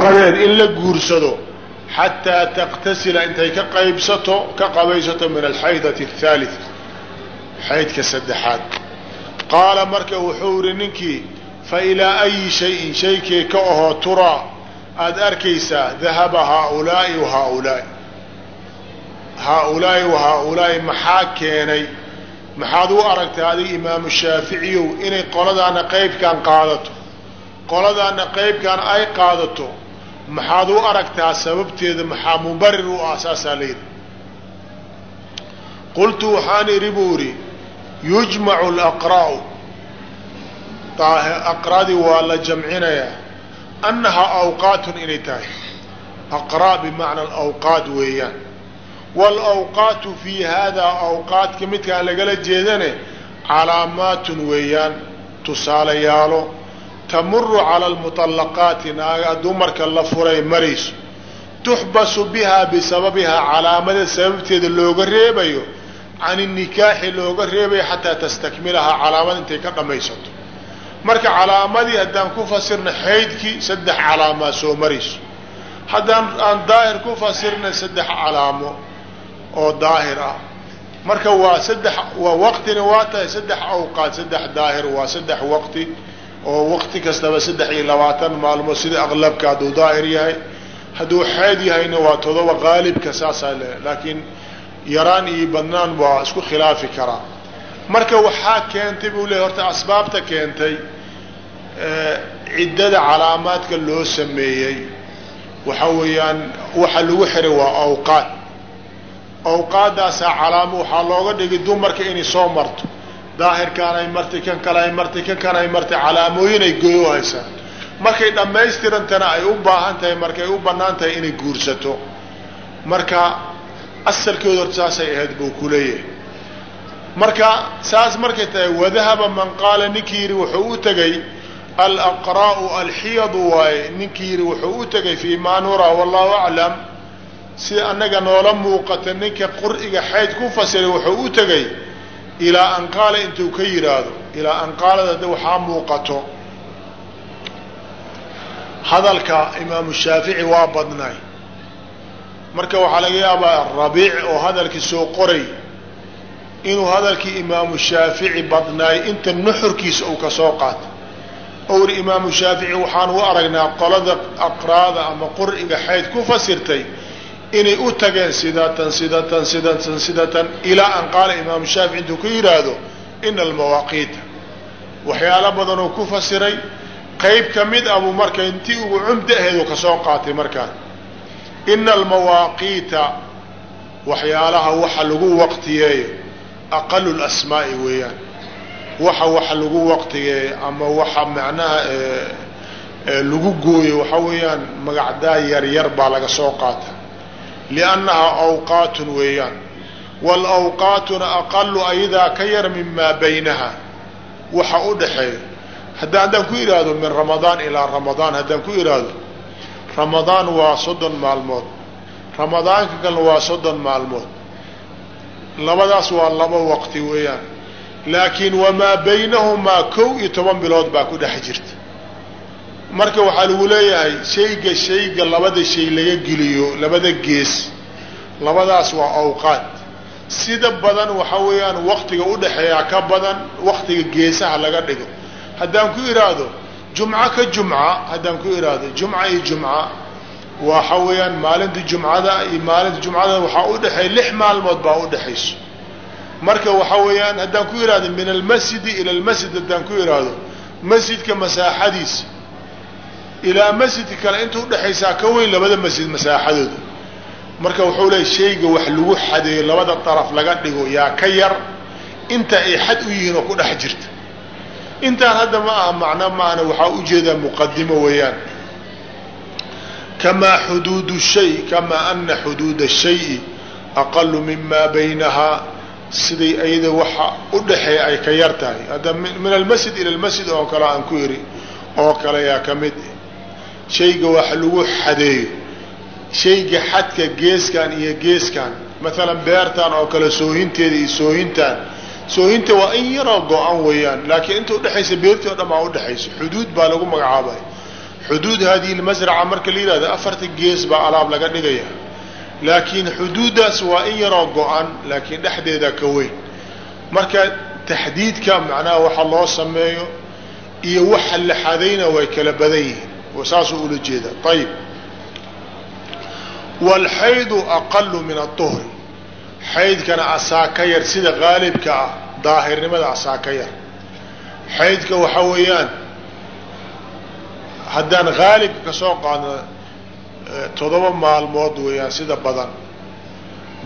aabadeed in la guursado xataa taqtasila intay ka qaybsato ka qabaysato min alxaydati athaalita xaydka saddexaad. Qaala marka wuxuu yidhi ninkii fa ilaa ayi shayin shaykee ka ahoo turaa aada arkaysaa dahaba haaulaa'i wa haaulaa'i haaulaa'i wa haaulaa'i maxaa keenay? Maxaad u aragtay adiga imaamu shaaficiyow inay qoladaana qaybkan qaadato? Qoladaana qaybkan ay qaadato maxaad u aragtaa sababteeda maxaa mubarir u ah? Saasaa layidhi qultu waxaan idhi buu idhi yujmacu alaqraa'u aqradii waa la jamcinayaa. Annahaa awqaatun inay tahay. Aqraa bimacna alawqaat weeyaan. Waalawqaatu fii haadaa awqaadka midkaan lagala jeedane calaamaatun weeyaan tusaalayaalo tamuru cala almuطallaqaati naaga dumarka la furay marayso tuxbasu bihaa bisababihaa calaamada sababteeda looga reebayo can inikaaxi looga reebayo xataa tastakmilahaa calaamad intay ka dhammaysato marka calaamadii haddaan ku fasirna xaydkii saddex calaamaa soo marayso haddaan aan daahir ku fasirna saddex calaamo oo daahir ah. Marka waa saddex waqtina waa tahay saddex awqaad saddex daahir waa saddex waqti oo waqti kastaba saddex iyo labaatan maalmood sida aqlabka hadduu daahir yahay hadduu xeed yahayna waa todoba qaalibka saasaa le laakiin yaraan iyo badnaan waa isku khilaafi karaa. Marka waxaa keentay buu leey horta asbaabta keentay ciddada calaamaadka loo sameeyey. Waxa weeyaan waxa lagu xiray waa awqaad. Awqaadaasaa calaamo waxaa looga dhigay dumarka inay soo marto daahirkaan ay martay kan kale ay martay kan kale ay martay calaamooyin ay markay dhammaystirantana ay u baahan tahay markay u bannaan tahay inay guursato. Marka asalkeedu horta saasay ahayd buu ku leeyahay. Marka saas markay tahay wadahaba man qaala ninkii yidhi wuxuu u tegay alaqraa'u alxiyadu waaye ninkii yidhi wuxuu u tegay fii maa nuraa wallahu aclam sida annaga noola muuqata ninka qur'iga xayd ku fasiray wuxuu u tegay ilaa an qaala intuu ka yidhaahdo ilaa an qaalada de waxaa muuqato. Hadalka imaamu shaafici waa badnay marka waxaa laga yaabaa rabiic oo hadalkii soo qoray inuu hadalkii imaamu shaafici badnaay inta nuxurkiisa uu ka soo qaato. Ou ri imaamu shaafici waxaan u aragnaa qolada aqraada ama qur'iga xayd ku fasirtay inay u tageen sidatan sidatan sidatan sidatan ilaa an qaala imaamu shaafici intuu ka yidhaahdo ina almawaaqiita waxyaalo badanoo ku fasiray. Qayb ka mid ah buu marka intii ugu cumda aheedu ka soo qaatay markaan ina almawaaqiita waxyaalaha waxa lagu waqtiyeeyo aqalu lasmaa'i weeyaan. Waxa waxa lagu waqtigeeyo ama waxa macnaha lagu gooyo waxa weeyaan magacdaa yaryar baa laga soo qaata liannahaa awqaatun weeyaan waalawqaatuna aqalu ayadaa ka yar mimaa baynaha waxa u dhaxeeyo hadda haddaan ku idhaahdo min ramadaan ilaa ramadaan haddaan ku idhaahdo ramadaan waa soddon maalmood ramadaanka kalena waa soddon maalmood labadaas waa laba waqti weeyaan laakiin wamaa baynahumaa kow iyo toban bilood baa ku dhex jirta marka waxaa lagu leeyahay shayga shayga labada shay laga geliyo labada gees labadaas waa awqaad. Sida badan waxa weeyaan waqtiga udhaxeeyaa ka badan waqtiga geesaha laga dhigo. Haddaan ku idhaahdo jumco ka jumca haddaan ku idhaahdo jumca iyo jumca waxa weeyaan maalinta jumcada iyo maalinta jumcada waxaa udhexeeya lix maalmood baa udhexayso marka waxa weeyaan haddaan ku idhaahdo min almasjidi ila almasjid haddaan ku idhaahdo masjidka masaaxadiisa ilaa masjidka kale inta udhexaysaa ka weyn labada masjid masaaxadooda marka wuxuu leeya shayga wax lagu xadeeyo labada daraf laga dhigo yaa ka yar inta ay xad u yihiin oo ku dhex jirta. Intaan hadda ma aha macno maahna waxaa u jeedaa muqadimo weeyaan. Kamaa xuduud shay kamaa ana xuduuda shayi aqalu mima baynahaa siday ayada waxa udhaxeeya ay ka yar tahay. Hadda min almasjid ila almasjid oo kale aan ku iri oo kale yaa ka mid shayga wax lagu xadeeyo. Shayga xadka geeskan iyo geeskan maalan beertan oo kale soohinteeda iyo soohintaan soohinta waa in yaroo go-an weeyaan laakiin inta udhexaysa beertii o dhan baa udhexaysa xuduud baa lagu magacaabay. Xuduud hadihi lmasraca marka la yihahdo afarta gees baa alaab laga dhigaya. Laakiin xuduuddaas waa in yaroo go-an laakiin dhexdeeda ka weyn. Marka taxdiidka macnaha waxa loo sameeyo iyo waxa la xadayna way kala badan yihiin saasuu ula jeeda ayib waalxaydu aqalu min aلطuhri xaydkana asaa ka yar sida qaalibka ah daahirnimada asaa ka yar. Xaydka waxa weeyaan haddaan haalibka ka soo qaadno toddoba maalmood weeyaan sida badan.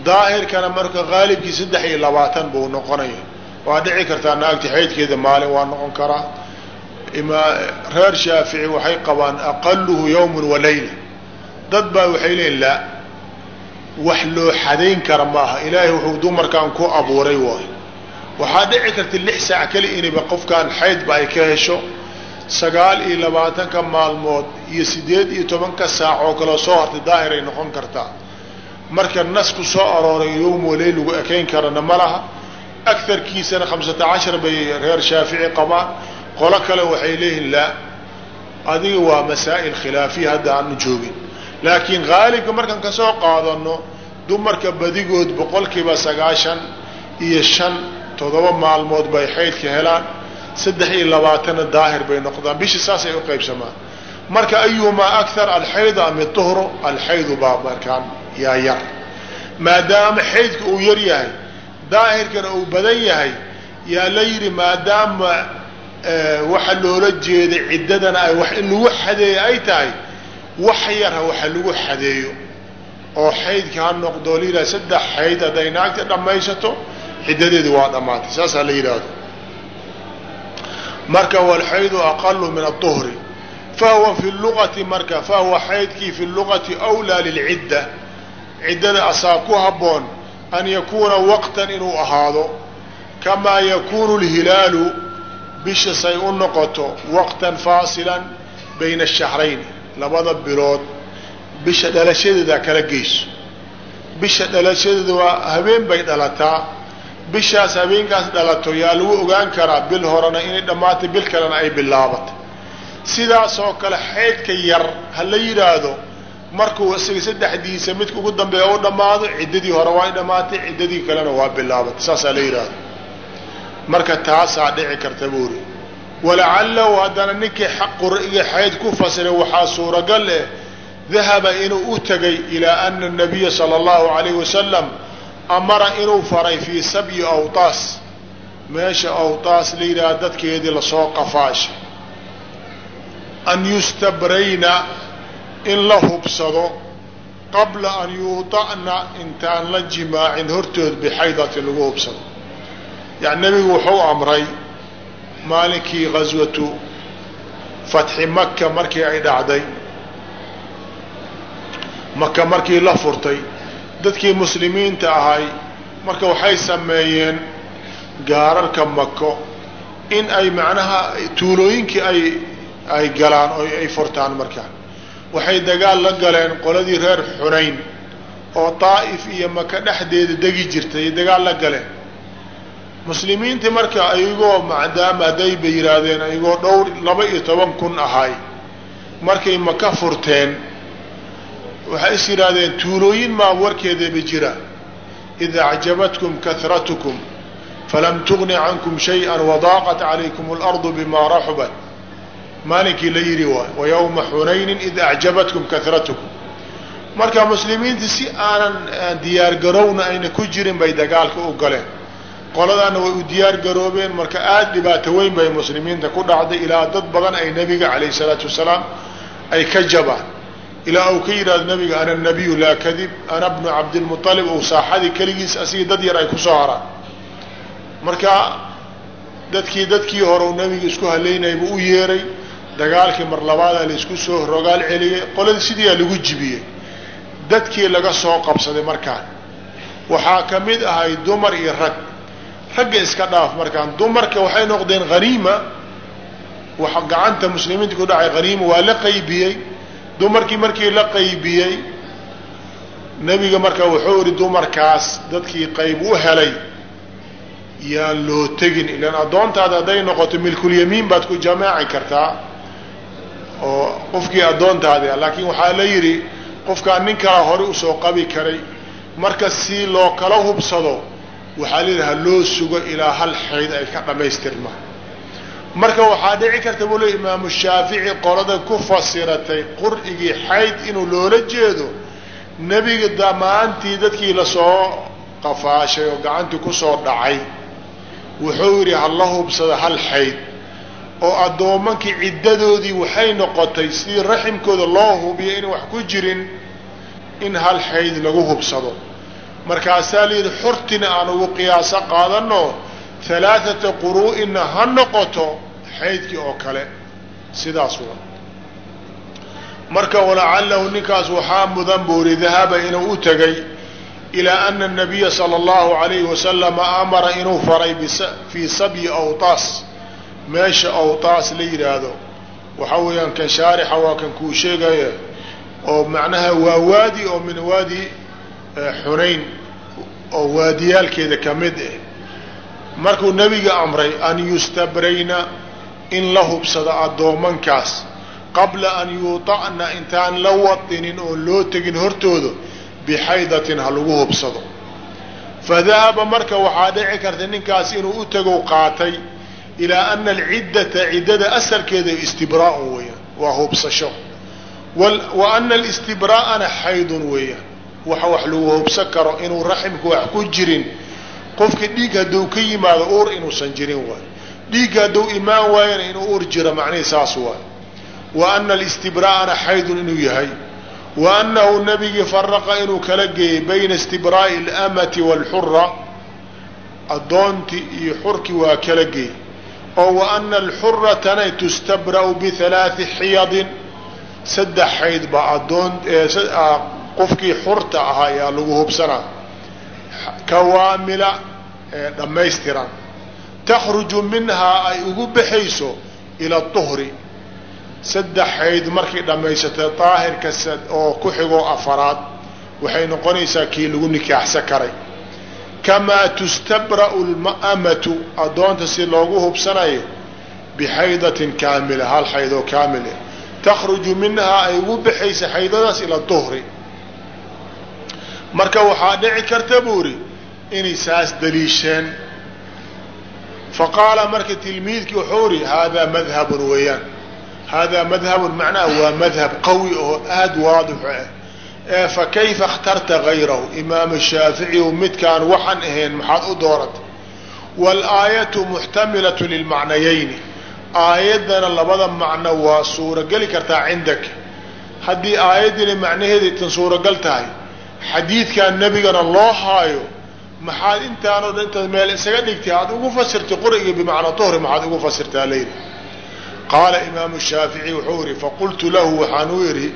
Daahirkana marka haalibkii saddex iyo labaatan buu noqonaya. Waa dhici kartaa naagti xaydkeeda maalin waa noqon karaa reer shaafici waxay qabaan aqaluhu yawmun wa layla. Dad baa waxay leeyiin laa wax loo xadayn kara maaha. Ilaahay wuxuu dumarkan ku abuuray waayo. Waxaa dhici karta lix saac keli inayba qofkan xaydba ay ka hesho. Sagaal iyo labaatanka maalmood iyo sideed iyo tobanka saac oo kaleo soo hartay daahir ay noqon kartaa. Marka nas ku soo arooray yowm waleyl lagu ekayn karana ma laha. Agarkiisana khamsata cashar bay reer shaafici qabaan qolo kale waxay leeyihiin laa adiga waa masaa'il khilaafiya hadda aanu joogin. Laakiin haalibka markaan ka soo qaadano dumarka badigood boqolkiiba sagaashan iyo shan toddoba maalmood bay xaydka helaan saddex iyo labaatanna daahir bay noqdaan. Bishii saasay u qaybsamaan. Marka ayuhumaa akthar alxaydu am iduhru alxaydu baa markaan yaa yar. Maadaama xaydka uu yar yahay daahirkana uu badan yahay yaa la yidhi maadaama waxa loola jeeda ciddadana ay wax in lagu xadeeyo ay tahay wax yarha waxa lagu xadeeyo oo xaydka ha noqdo la yidhaha saddex xayd hadday naagta dhammaysato ciddadeedi waa dhammaatay saasaa la yidhaahdo marka walxaydu aqalu min aلطuhri fahuwa fi luqati marka fahuwa xaydkii fi luqati أwlaa lilcidda ciddada asaa ku habboon an yakuuna waqtan inuu ahaado kamaa yakunu اlhilaalu bisha say u noqoto waqtan faasilan bayna الshahrayn labada bilood. Bisha dhalashadeeda kala geyso. Bisha dhalashadeeda waa habeen bay dhalataa. Bishaas habeenkaas dhalato yaa lagu ogaan karaa bil horena inay dhammaatay bil kalena ay bilaabatay. Sidaasoo kale xeydka yar ha la yidhaahdo markuu isaga saddexdiisa midka ugu dambeeya u dhammaado ciddadii hore waa dhammaatay ciddadii kalena waa bilaabatay. Saasaa la yidhaahdo marka taasaa dhici karta buuri. Walacalahu haddana ninkii xaquriga xayd ku fasiray waxaa suuragal eh dahaba inuu u tegay ilaa ana nabiya sala allahu alayhi wasalam amara inuu faray fii sabyi awtaas. Meesha awtaas la yidhaha dadkeedii la soo qafaasha an yustabrayna in la hubsado qabla an yuuta'na intaan la jimaacin hortood bixaydatin lagu hubsado yani nebigu wuxuu amray maalinkii ghaswatu fatxi maka markii ay dhacday. Maka markii la furtay. Dadkii muslimiinta ahay marka waxay sameeyeen gaararka mako in ay macnaha tuulooyinkii ay ay galaan oo ay furtaan markaa waxay dagaal la galeen qoladii reer xunayn oo daa'if iyo maka dhexdeeda degi jirtay dagaal la galeen muslimiintii marka ayagoo maadaama hadday bay yidhaahdeen ayagoo dhowr laba iyo toban kun ahay markay maka furteen waxay is yidhaahdeen tuulooyin maa warkeedaba jira? Ida acjabatkum kahratukum falam tugni cankum shayئa wadaaqat calaykum اlardu bima raxubat maalinkii la yidhi waay wayawma xunaynin id acjabatkum kahratukum marka muslimiinta si aanan diyaargarowna ayna ku jirin bay dagaalka u galeen qoladaana way u diyaar garoobeen. Marka aada dhibaato weyn bay muslimiinta ku dhacday ilaa dad badan ay nebiga calayh salaatu wasalaam ay ka jabaan. Ilaa uu ka yidhahdo nabiga ana nabiyu laa kadib ana bnu cabdilmualib ou saaxadii keligiis asigi dad yar ay ku soo haraan. Marka dadkii dadkii hore u nabiga isku haleynaya buu u yeeray. Dagaalkii mar labaadaa la isku soo rogaal celiyey qoladii sidiiaa lagu jibiyey. Dadkii laga soo qabsaday markaan. Waxaa ka mid ahay dumar iyo rag ragga iska dhaaf markaan dumarka waxay noqdeen haniima waxa gacanta muslimiinta ku dhacay haniima waa la qaybiyey. Dumarkii markii la qaybiyey nebiga marka wuxuu ihi dumarkaas dadkii qayb u helay yaan loo tegin. Ilaan addoontaada hadday noqoto milkulyamiin baad ku jamaaci kartaa oo qofkii addoontaadi a laakiin waxaa la yidhi qofkaan nin kala hore u soo qabi karay marka si loo kala hubsado waxaa la yidhi ha loo sugo ilaa hal xayd ay ka dhammaystirmaan marka waxaa dhici karta buu le imaamu shaafici qolada ku fasiratay qur'igii xayd inuu loola jeedo nebiga damaantii dadkii la soo qafaashay oo gacantii ku soo dhacay wuxuu yidhi hala hubsada hal xayd oo addoomankii ciddadoodii waxay noqotay sidii raximkooda loo hubiyo inay wax ku jirin in hal xayd lagu hubsado markaasaa layidhi xurtina aan ugu qiyaaso qaadano halaathata quruu'ina ha noqoto xaydkii oo kale. Sidaas wa marka walacalahu ninkaas waxaa mudan buuri dahaba inuu u tegay ilaa ana nabiya sala allahu alayhi wasalama amara inuu faray fii sabyi awtaas. Meesha awtaas la yidhaahdo. Waxaa weeyaan kan shaarixa waa kan kuu sheegaya oo macnaha waa waadi oo min waadi xunayn oo waadiyaalkeeda ka mid ah markuu nebiga amray an yustabrayna in la hubsado addoomankaas. Qabla an yuuta'na intaan la wadinin oon loo tegin hortooda bixaydatin ha lagu hubsado. Fadahaba marka waxaa dhici karta ninkaas inuu u tagow qaatay ilaa ana alciddata ciddada asalkeeda istibraa'un weeyaan waa hubsasho. Wa ana alistibraa'ana xaydun weeyaan waxa wax lagu hubsan karo inuu raximka wax ku jirin. Qofka dhiig hadduu ka yimaado uur inuusan jirin waay. Dhiigga hadduu imaan waayana inuu uur jiro macnihii saas waay. Wa ana alistibraa'ana xaydun inuu yahay. Wa annahu nabigii faraqa inuu kala geeyey bayna istibraa'i alamati waalxura addoontii iyo xurkii waa kala geey oo wa ana alxuratana tustabra'u bihalaathi xiyadin. Saddex xayd baa addoon qofkii xurta ahaa ayaa lagu hubsanaa. Kawaamila ee dhammaystiran. Takhruju minhaa ay ugu baxayso ila tuhri. Saddex xayd markay dhammaysatay daahirka oo ku xigoo afaraad waxay noqonaysaa kii lagu nikaaxsan karay. Kamaa tustabra'u lma'amatu addoonta si loogu hubsanayo bixaydatin kaamila hal xaydoo kaamile takhruju minhaa ay ugu baxaysa xaydadaas ila duhri marka waxaa dhici karta buu idhi inay saas daliisheen faqaala marka tilmiidkii wuxuu ihi haadaa madhabun weeyaan haadaa madhabun macnaha waa madhab qawi oo aada waadixo ah ee fa kayfa اkhtarta gayrahu imaamu shaaficiyu midkaan waxaan ahayn maxaad u dooratay wاlaayatu muxtamilaة lilmacnayayni aayaddana labada macno waa suurogeli kartaa cindaka haddii aayaddina macnaheeda tan suuragal tahay xadiidkan nebigana loo haayo maxaad intaanoo dhan intaad meel isaga dhigtay aad ugu fasirtay quriga bimacnaa duhri maxaad ugu fasirtaa layidhi. Qaala imaamu shaafici wuxuu yihi faqultu lahu waxaan u idhi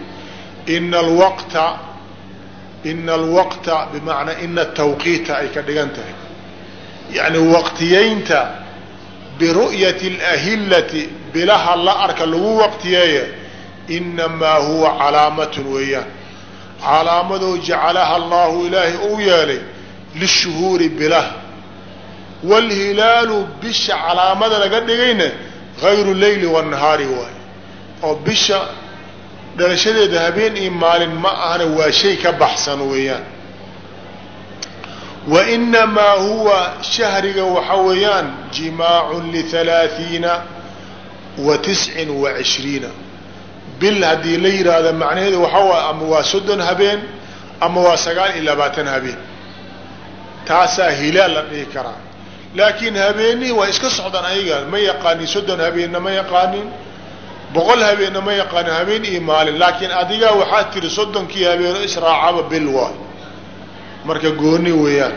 ina alwaqta ina alwaqta bimacnaa ina tawqiita ay ka dhigan tahay. Yacni waqtiyeynta biru'yati alahillati bilaha la arka lagu waqtiyeeya inamaa huwa calaamatun weeyaan calaamadoo jacalaha allahu ilaahay uu yeelay lishuhuuri bilah. Waalhilaalu bisha calaamada laga dhigayna hayru leyli wanahaari waay. Oo bisha dhalashadeeda habeen iyo maalin ma ahana waa shay ka baxsan weeyaan. Wa inamaa huwa shahriga waxa weeyaan jimaacun lihalaaثiina wa tiscin wa cishriina bil haddii la yidhaahdo macnaheedu waxaa waay ama waa soddon habeen ama waa sagaal iyo labaatan habeen taasaa hilaal la dhihi karaa laakiin habeenihii waa iska socdaan ayaga ma yaqaanin soddon habeenna ma yaqaanin boqol habeenna ma yaqaanin habeen iyo maalin laakiin adigaa waxaa tiri soddonkii habeeno israacaba bil waay marka gooni weeyaan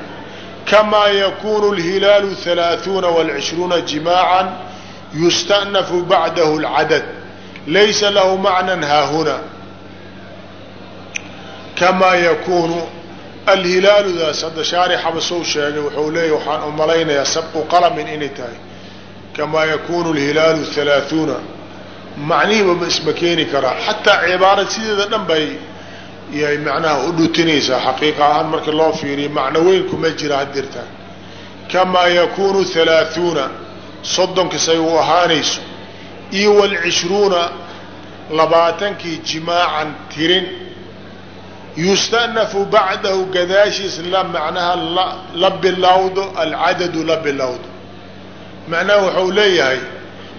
kamaa yakunu lhilaalu halaaثuuna wاlcishruuna jimaacan yusta'nafu bacdahu اlcadad laysa lahu macnan haahuna kamaa yakunu alhilaaludaas hadda shaarixaba sou sheegay wuxuu leeyahy waxaan u malaynayaa sabqu qalamin inay tahay kamaa yakunu lhilaalu halaaثuuna macnihiiba ma isma keeni karaa xataa cibaarad sideeda dhan bay yay macnaha u dhutinaysaa xaqiiqa ahaan marka loo fiiriyo macno weyn kuma jira hadirtaan kamaa soddonka say u iyo wاlcishruuna labaatankii jimaacan tirin. Yusta'nafu bacdahu gadaashiis macnaha la bilowdo alcadadu la bilowdo macnaha waxau leeyahay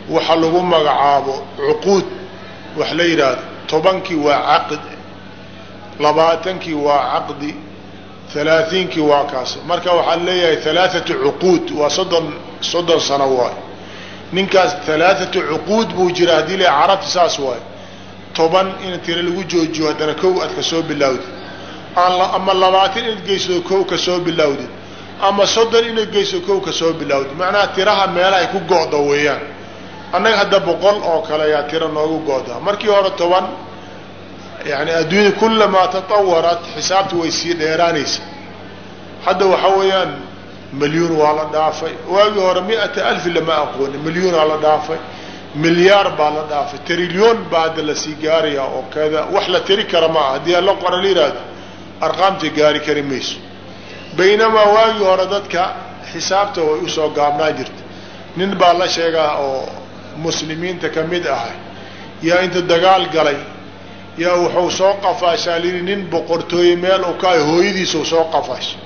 waxa lagu magacaabo cuquud wax la yidhaahdo tobankii waa caqd labaatankii waa caqdi halaaiinkii waa kaas marka waxaa leeyahay halaaatu cuquud waa soddon soddon sano waay ninkaas halaaatu cuquud buu jira haddii la carabta saas waay toban in tiro lagu joojiyo haddana kow aad ka soo bilowdid. Ama labaatan inaad geyso kow ka soo bilowdid. Ama soddon inaad geyso kow ka soo bilowdid. Macnaha tiraha meelahay ku go'da weeyaan. Annaga hadda boqol oo kale ayaa tiro noogu go'daa markii hore toban yani adduunyada kulamaa tatawarat xisaabta way sii dheeraanaysa. Hadda waxaa weeyaan milyuun waa la dhaafay. Waagii hore mi-ata alfi lama aqoonin milyuunaa la dhaafay. Milyaar baa la dhaafay. Trilyoon baa hadda la sii gaaraya oo kada wax la tiri kara ma ah haddii alla qora la yihahdo arqaamta gaari kari mayso. Baynamaa waagii hore dadka xisaabta way u soo gaabnaan jirta. Nin baa la sheegaa oo muslimiinta ka mid ahay. Yaa inta dagaal galay yaa wuxuu soo qafaashaa. Lii nin boqortooye meel u ka hooyadiisau soo qafaasha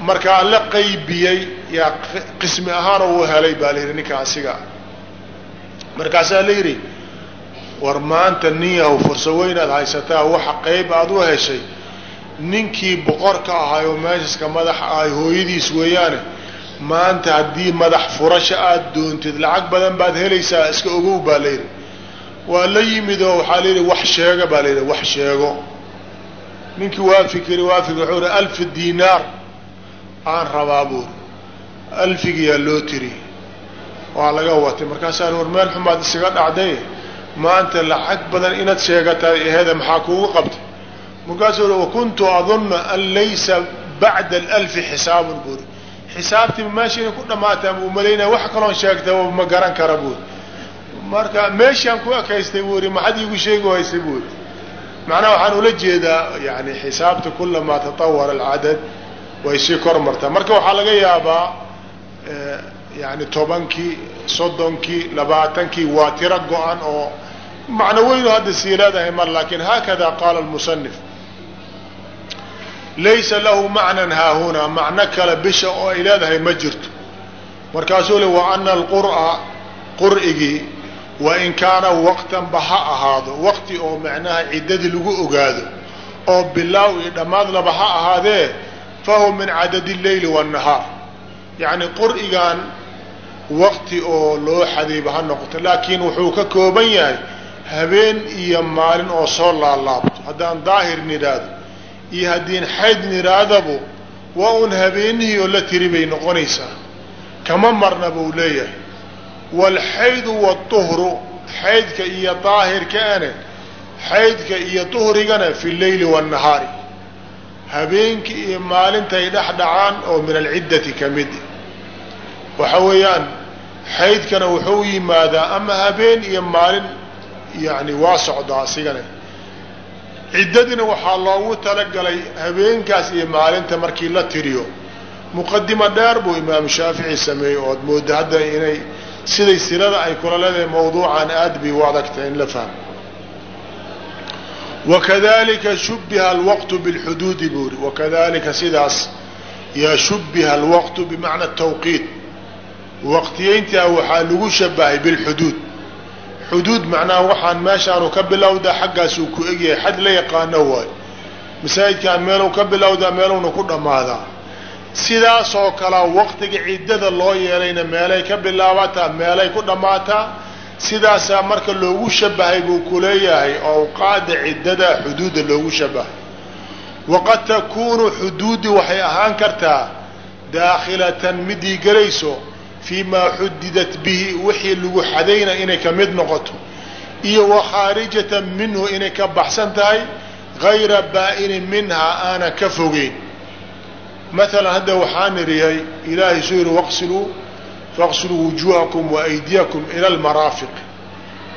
markaa la qaybiyey yaa qismi ahaan uu helay baa la yidhi ninka asiga. Markaasaa la yidhi war maanta nin yahow weynaad haysataa waxa qayb aada u heshay. Ninkii boqorka ahay oo meeshaska madax ahay hooyadiis weeyaane maanta haddii madax furasha aada doontid lacag badan baad helaysaa iska ogow baa la yidhi. Waa la yimid oo waxaa la yidhi wax sheega baa la yidhi wax sheego. Ninkii waa fikiri waa fikir wuxuu ihi alfi dinaar aan rabaa buuri alfigiyaa loo tiri. Waa laga watay markaasaan war meel xumaad isaga dhacday maanta lacag badan inaad sheegataay aheda maxaa kuugu qabtay? Markaasuu ui wakuntu adunna an laysa bacda alfi xisaabun buuri xisaabtiiba meesha inay ku dhamaataa ma u malaynaya wax kaloon sheegta ma garan kara buuri marka meeshaan ku ekaystay buuri maxad iigu sheegi waysay buuri macnaha waxaan ula jeedaa yani xisaabta kulamaa tatawara alcadad way sii kor martaa. Marka waxaa laga yaabaa yani tobankii soddonkii labaatankii waa tiro go-an oo macno weynu hadda sii leedahay mar laakiin haakada qaala lmusanif laysa lahu macnan haahunaa macno kale bisha oo ay leedahay ma jirto. Markaasuu le wa ana alqur'a qur'igii wain kaana waqtanba ha ahaado waqti oo macnaha ciddadii lagu ogaado oo bilaaw iyo dhammaadlaba ha ahaadee fahuwa min cadadi lleyli waannahaar yacni qur'igan waqti oo loo xadiibo ha noqoto laakiin wuxuu ka kooban yahay habeen iyo maalin oo soo laalaabto haddaan daahir nidhaahdo iyo haddiin xayd nidhaahdabo waa un habeenihii oo la tiri bay noqonaysaa kama marna buu leeyahay waalxaydu waatuhru xaydka iyo daahirkaane xaydka iyo duhrigana fi lleyli waannahaari habeenkii iyo maalintay dhex dhacaan oo min alciddati ka mid. Waxa weeyaan xaydkana wuxuu yimaadaa ama habeen iyo maalin yani waa socdaa asigana. Ciddadina waxaa loogu talagalay habeenkaas iyo maalinta markii la tiriyo. Muqadimo dheer buu imaamu shaafici sameeyey ood mooda hadda inay siday silada ay kula leedahay mawduucan aad bay u adagtahay in la fahmo wakadalika shubiha alwaqtu bilxuduudi buu ri wakadalika sidaas yaa shubiha alwaqtu bimacna tawqiid waqtiyeyntaa waxaa lagu shabahay bilxuduud xuduud macnaha waxaan meeshaanu ka bilowdaa xaggaasuu ku egyahay xad la yaqaano waayo masaajidkaan meeluu ka bilowdaa meeluuna ku dhammaadaa sidaasoo kalea waqtiga ciddada loo yeelayna meelay ka bilaabataa meelay ku dhammaataa sidaasaa marka loogu shabahay buu ku leeyahay awqaada ciddada xuduudda loogu shabahay. Waqad takuunu xuduudi waxay ahaan kartaa daakhilatan midii gelayso fii maa xudidat bihi wixii lagu xadayna inay ka mid noqoto iyo wa khaarijatan minhu inay ka baxsan tahay gayra baa'inin minhaa aanan ka fogeyn. Maalan hadda waxaan iriyay ilaahay suu yihi waqsiluu faqsiluu wujuuhakum waaydiyakum ila almaraafiq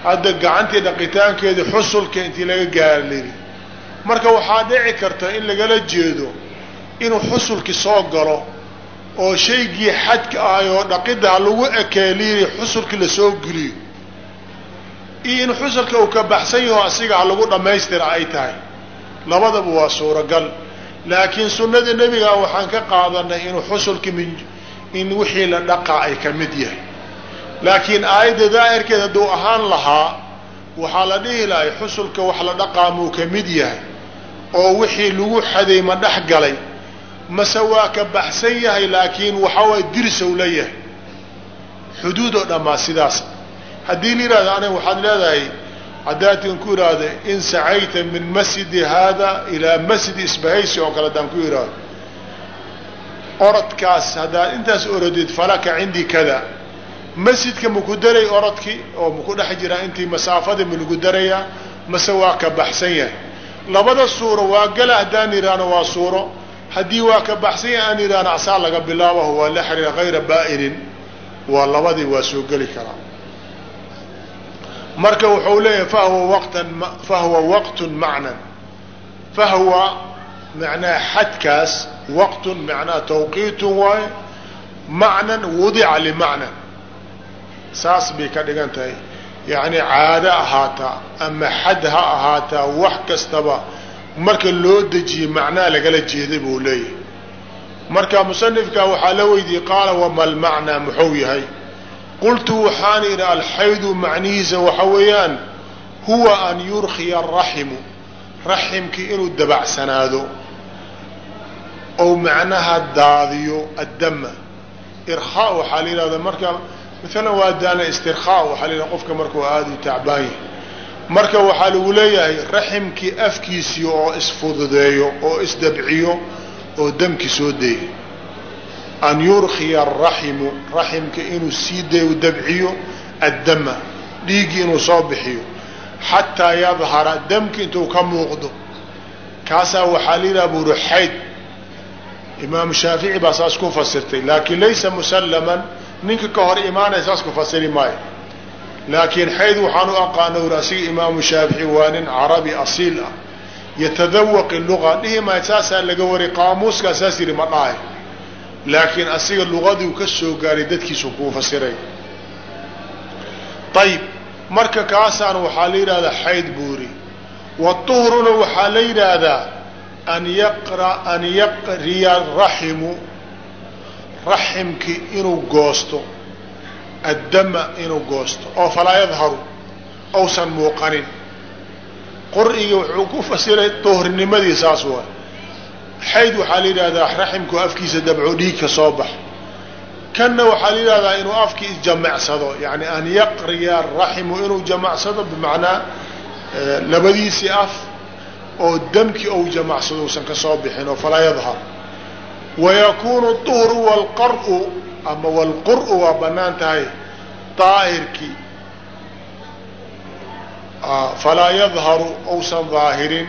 hadda gacantii dhaqitaankeedii xusulka intii laga gaara layidhi marka waxaa dhici karta in lagala jeedo inuu xusulki soo galo oo shaygii xadka ahay oo dhaqidda ha lagu ekee layidhi xusulkii la soo geliyo iyo in xusulka uu ka baxsan yaho asiga ha lagu dhammaystira ay tahay labadaba waa suuragal laakiin sunnada nebiga waxaan ka qaadanay inuu xusulka min in wixii la dhaqaa ay ka mid yahay. Laakiin aayadda daahirkeed hadduu ahaan lahaa waxaa la dhihi lahay xusulka wax la dhaqaa muu ka mid yahay oo wixii lagu xaday ma dhex galay mase waa ka baxsan yahay laakiin waxaa waay dirsow la yahay. Xuduud oo dhammaa sidaas. Haddii la yihahdo aniga waxaad leedahay haddaadkan ku ihahdo in sacayta min masjidi haada ilaa masjidi isbahaysi oo kale haddaan ku ihahdo orodkaas haddaad intaas orodid falaka cindii kada. Masjidka maku daray orodkii oo maku dhex jiraa intii masaafada ma lagu darayaa mase waa ka baxsan yahay. Labada suuro waa gala haddaan idhaahno waa suuro. Haddii waa ka baxsan yahay aan idhaahno asaa laga bilaabaho waa la xiriir hayra baa'inin waa labadii waa soo geli karaa. Marka wuxuu leeyahay fahwa waqtan fahwa waqtun macnan. Fahwa macnaha xadkaas waqtun macnaha tawqiitun waaye macnan wudica limacnan saas bay ka dhigan tahay yacni caado ahaataa ama xad ha ahaataa wax kastaba marka loo dejiye macnaha lagala jeeday buu leeyahay marka musanifka waxaa la weydiiyey qaala wama lmacnaa muxuu yahay qultu waxaan idhi alxaydu macnihiisa waxa weeyaan huwa an yurkiya araximu raximkii inuu dabacsanaado ou macnaha daadiyo addama irkaa waxaa la yidhahda marka maalan waa daana istirkaa waxaa la yidhahda qofka markuu aada u tacbaan yahay. Marka waxaa lagu leeyahay raximkii afkiisii oo isfududeeyo oo isdabciyo oo damki soo deeyo. An yurkiya araximu raximka inuu sii dayo dabciyo addama dhiiggii inuu soo bixiyo. Xataa yadhara damki intuu ka muuqdo. Kaasaa waxaa la yidhaha buuri xayd imaamu shaafici baa saas ku fasirtay laakiin laysa musallaman ninka ka hor imaanaya saas ku fasiri maayo. Laakiin xayd waxaan u aqaana uri asiga imaamu shaafici waa nin carabi asiil ah yatadawaqi luga dhihi maayo saasaa laga wari qaamuuskaa saas yidhi ma dhahay. Laakiin asiga lugaduu ka soo gaaray dadkiisu kuu fasiray. Ayib marka kaasaan waxaa la yidhahdaa xayd buuri watuhruna waxaa la yidhaahdaa an an yaqriya raximu raximki inuu goosto addama inuu goosto oo falaa yadharu ousan muuqanin qur'igi wuxuu ku fasiray duhurnimadii saas waay xayd waxaa la yidhahdaa raximku afkiisa dabco dhiig ka soo bax kanna waxaa la yidhahdaa inuu afkii isjamacsado yani an yaqriya raximu inuu jamacsado bimacnaa labadiisii af oo damkii ou jamacsado usan ka soo bixin oo falaa yadhar wayakunu duhru walqar'u ama walqur'u waa bannaan tahay daahirkii falaa yadharu ousan daahirin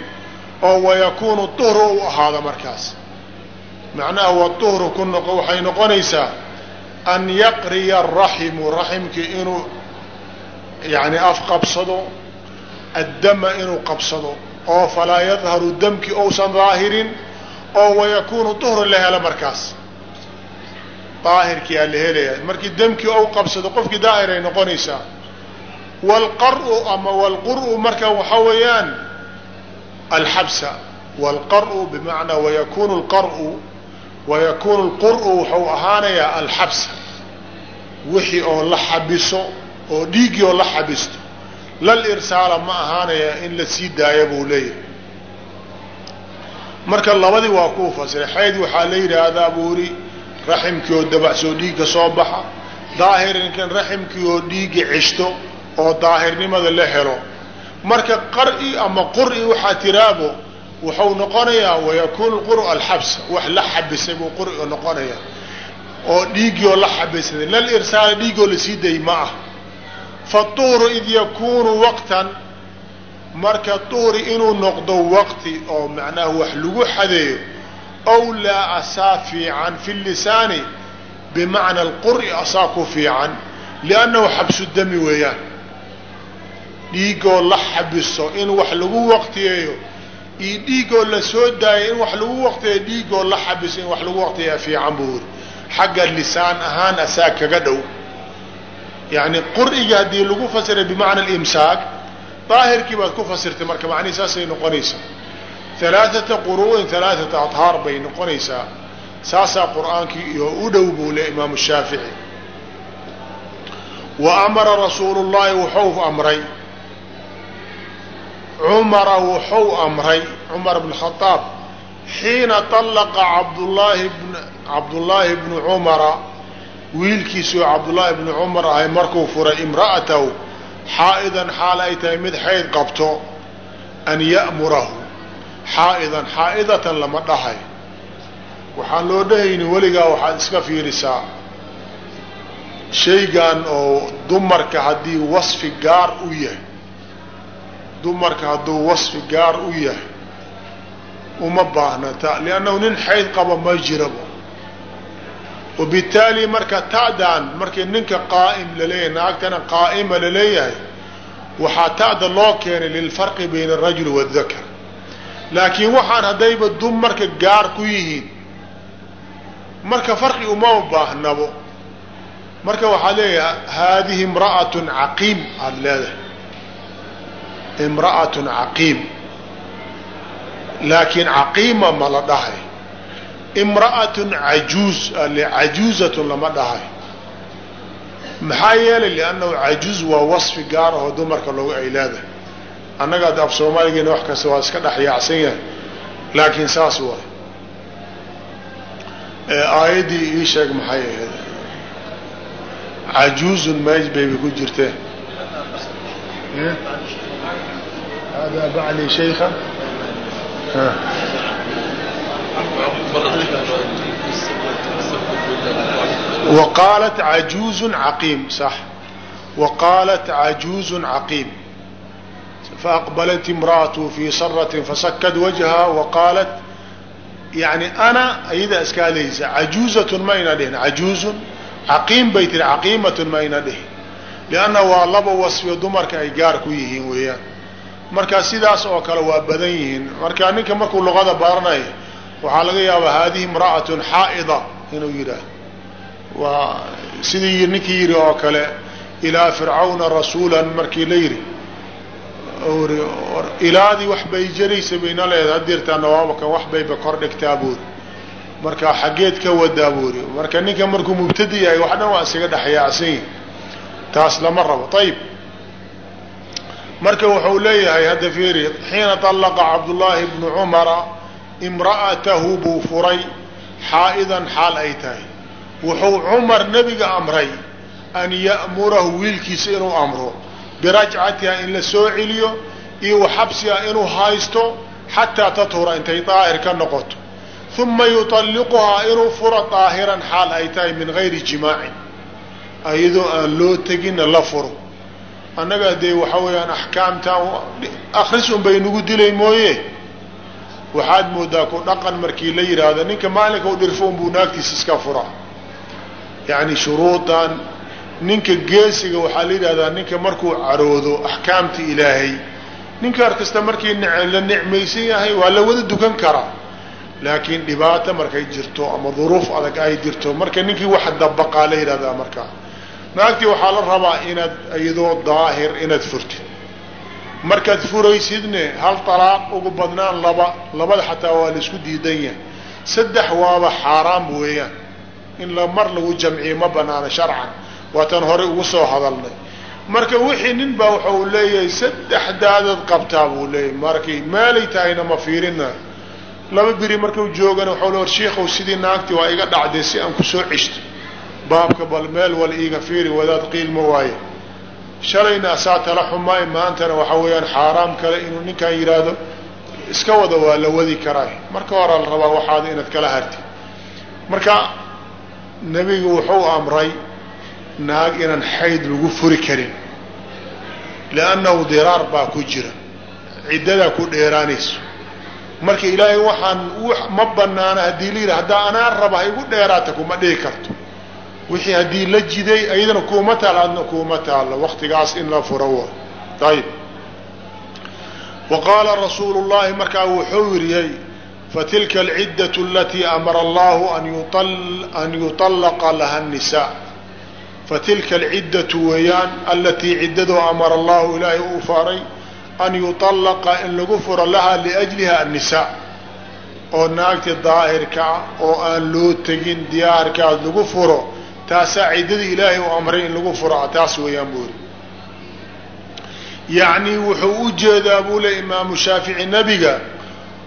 oo wayakunu duhru u ahaado markaas. Macnaha waduhru ku noqo waxay noqonaysaa an yaqriya araximu raximkii inuu yani afqabsado addama inuu qabsado oo falaa yadharu damkii ousan daahirin oo wayakunu duhru la helo markaas. Daahirkii aa la helaya markii damkii ou qabsado qofkii daahir ay noqonaysaa wlqar'u ama wlqur'u marka waxa weeyaan alxabsa wlqar'u bimacnaa wayakunu lqar'u wayakunu lqur'u wuxuu ahaanayaa alxabsa wixii oo la xabiso oo dhiiggii oo la xabisto lal ma ahaanaya in la sii daaya buu leeyahay. Marka labadii waa kuu fasiray xayd waxaa la yidhaahdaa buu iri raximkii oo dabacsoo dhiigga soo baxa daahirinkan raximkii oo dhiigga cishto oo daahirnimada la helo. Marka qar'i ama qur'i waxaa tiraabo wuxuu noqonayaa wayakuunu qur'u alxabsa wax la xabisay buu qur'i noqonaya oo dhiiggii oo la xabisaday lal irsaala dhiiggoo la sii dayy ma ah fatuhru id yakunu waqtan marka tuhri inuu noqdo waqti oo macnaha wax lagu xadeeyo ow laa asaa fiican fi lisaani bimacna alqur'i asaa ku fiican liannahu xabsu dami weeyaan. Dhiigoo la xabiso in wax lagu waqtiyeeyo iyo dhiigoo la soo daayo in wax lagu waqtiyeeyo dhiigoo la xabiso in wax lagu waqtiyeeya fiican buu uri xagga lisaan ahaan asaa kaga dhow yani qur'iga haddii lagu fasiray bimacna alimsaak daahirkii baad ku fasirtay marka macnihi saasay noqonaysaa. Alaaata quru'in alaaata adhaar bay noqonaysaa. Saasaa qur'aankii iyo u dhow buu le imaamu shaafici. Wa amara rasuulu llahi wuxuu amray. Cumara wuxuu amray. Cumar bn khaaab xiina طallaqa cabdulaahi bn cabdullaahi bnu cumara wiilkiisuu cabdullaahi bnu cumar ahay markuu furay imra'atahu xaa'idan xaal ay tahay mid xayd qabto an ya'murahu. Xaa'idan xaa'idatan lama dhahay. Waxaan loo dhahayni weligaa waxaad iska fiirisaa. Shaygan oo dumarka haddii wasfi gaar u yahay dumarka hadduu wasfi gaar u yahay uma baahnata liannahu nin xayd qaba ma jirabo wabittaali marka ta'dan markii ninka qaa'im la leeyahay naagtana qaa'ima la leeyahay waxaa ta'da loo keenay lilfarqi bayna alrajuli waaldakar laakiin waxaan haddayba dumarka gaar ku yihiin. Marka farqi uma baahnabo marka waxaad leeyahay haadihi imra'atun caqiim aada leedahay. Imra'atun caqiim. Laakiin caqiima ma la dhahay imra'atun cajuuz ale cajuuzatun lama dhahay. Maxaa yeelay liannahu cajuuz waa wasfi gaar ahoo dumarka loogu ay leedahay annaga ad af soomaaligeena wax kasta waa iska dhex yaacsan yahay laakiin saas waay. Aayaddii ii sheeg maxay ahayd? Cajuuzun maj bayba ku jirteen. Hada bacli shaykha waqaalat cajuuzun caqiim sax waqaalat cajuuzun caqiim faaqbalat imra'atu fii saratin fasakad wajha waqaalat yani ana ayadaa iskaa leysa cajuuzatun ma yna dhihin cajuuzun caqiim bay tiri caqiimatun ma yna dhihin lianna waa laba wasfiyo dumarka ay gaar ku yihiin weeyaan marka sidaas oo kale waa badan yihiin marka ninka markuu luqada baranaya waxaa laga yaabaa haadihi imra'atun xaa'ida inuu yidhaah. Waa sidii ninkii yidhi oo kale ilaa fircawna rasuulan markii la yidhi ilaadii wax bay jaraysa bayna leedahay. Hadirtaana waabaka wax bayba kor dhigtaa buuri marka xaggeed ka wadaa buuri marka ninka markuu mubtadi yahay wax dhan waa isaga dhexyaacsan yihi taas lama rabo. Ayib marka wuxuu leeyahay hadda fiiri xiina طallaqa cabdullaahi bnu cumara imra'atahu buu furay xaa'idan xaal ay tahay. Wuxuu cumar nebiga amray an ya'murahu wiilkiisa inuu amro birajcatiha in la soo celiyo iyo waxabsiha inuu haysto xataa tathura intay daahir ka noqoto. Uma yuطalliquhaa inuu furo daahiran xaal ay tahay min gayri jimaacin ayadoo aan loo teginna la furo. Annaga dee waxa weeyaan axkaamtan akris un bay nagu dilay mooye waxaad moodaa ku dhaqan markii la yidhaahdo ninka maalinka u dhirfo unbuu naagtiisa iska fura yacni shuruudan ninka geesiga waxaa la yidhahdaa ninka markuu caroodo axkaamta ilaahay. Ninkaar kasta markii la nicmaysan yahay waa la wada dukan karaa. Laakiin dhibaata markay jirto ama duruuf adag ay jirto marka ninkii waxa dabaqaa la yidhahdaa markaa naagtii waxaa la rabaa inaad iyadoo daahir inaad furtid markaad furaysidne hal talaaq ugu badnaan laba labada xataa waa la isku diidan yahay. Saddex waaba xaaraam weeyaan. In mar lagu jamciyo ma banaana sharcan. Waataan horey ugu soo hadalnay. Marka wixii nin baa waxa uu leeyahay saddexdaadad qabtaa buu leeyahay. Markay maalay tahayna ma fiirina. Laba beri markuu joogana waxau le war sidii naagtii waa iga dhacday si aan ku soo ceshto. Baabka bal meel wal iiga fiiri wadaad qiilma waaye shalayna asaa tala xumaay maantana waxa weeyaan xaaraam kale inuu ninkan yidhaahdo iska wada waa la wadi karaa marka horaa la rabaa waxaada inaad kala hartid marka nebigu wuxuu amray naag inaan xayd lagu furi karin liannahu diraar baa ku jira ciddadaa ku dheeraanayso. Marka ilaahay waxaan ma banaana haddii la yidhi haddaa anaa raba igu dheeraata kuma dhihi karto wixii haddii la jiday ayadana kuuma taal adna kuuma taallo waktigaas in la furo wa. Ayb wa qaala rasuulu llahi markaa wuxuu yiriyey fatilka alciddatu alatii amara allahu an yutallaqa laha nisaa fatilka alciddatu weeyaan alatii ciddadoo amara allahu ilaahay uu faray an yutallaqa in lagu furo lahaa liajliha annisaa. Oo naagta daahirka ah, oo aan loo tegin diyaarkaad lagu furo taasaa ciddadii ilaahay u amray in lagu furo taas weeyaan buu yidhi yacnii wuxuu u jeedaa buu le imaamu shaafici nebiga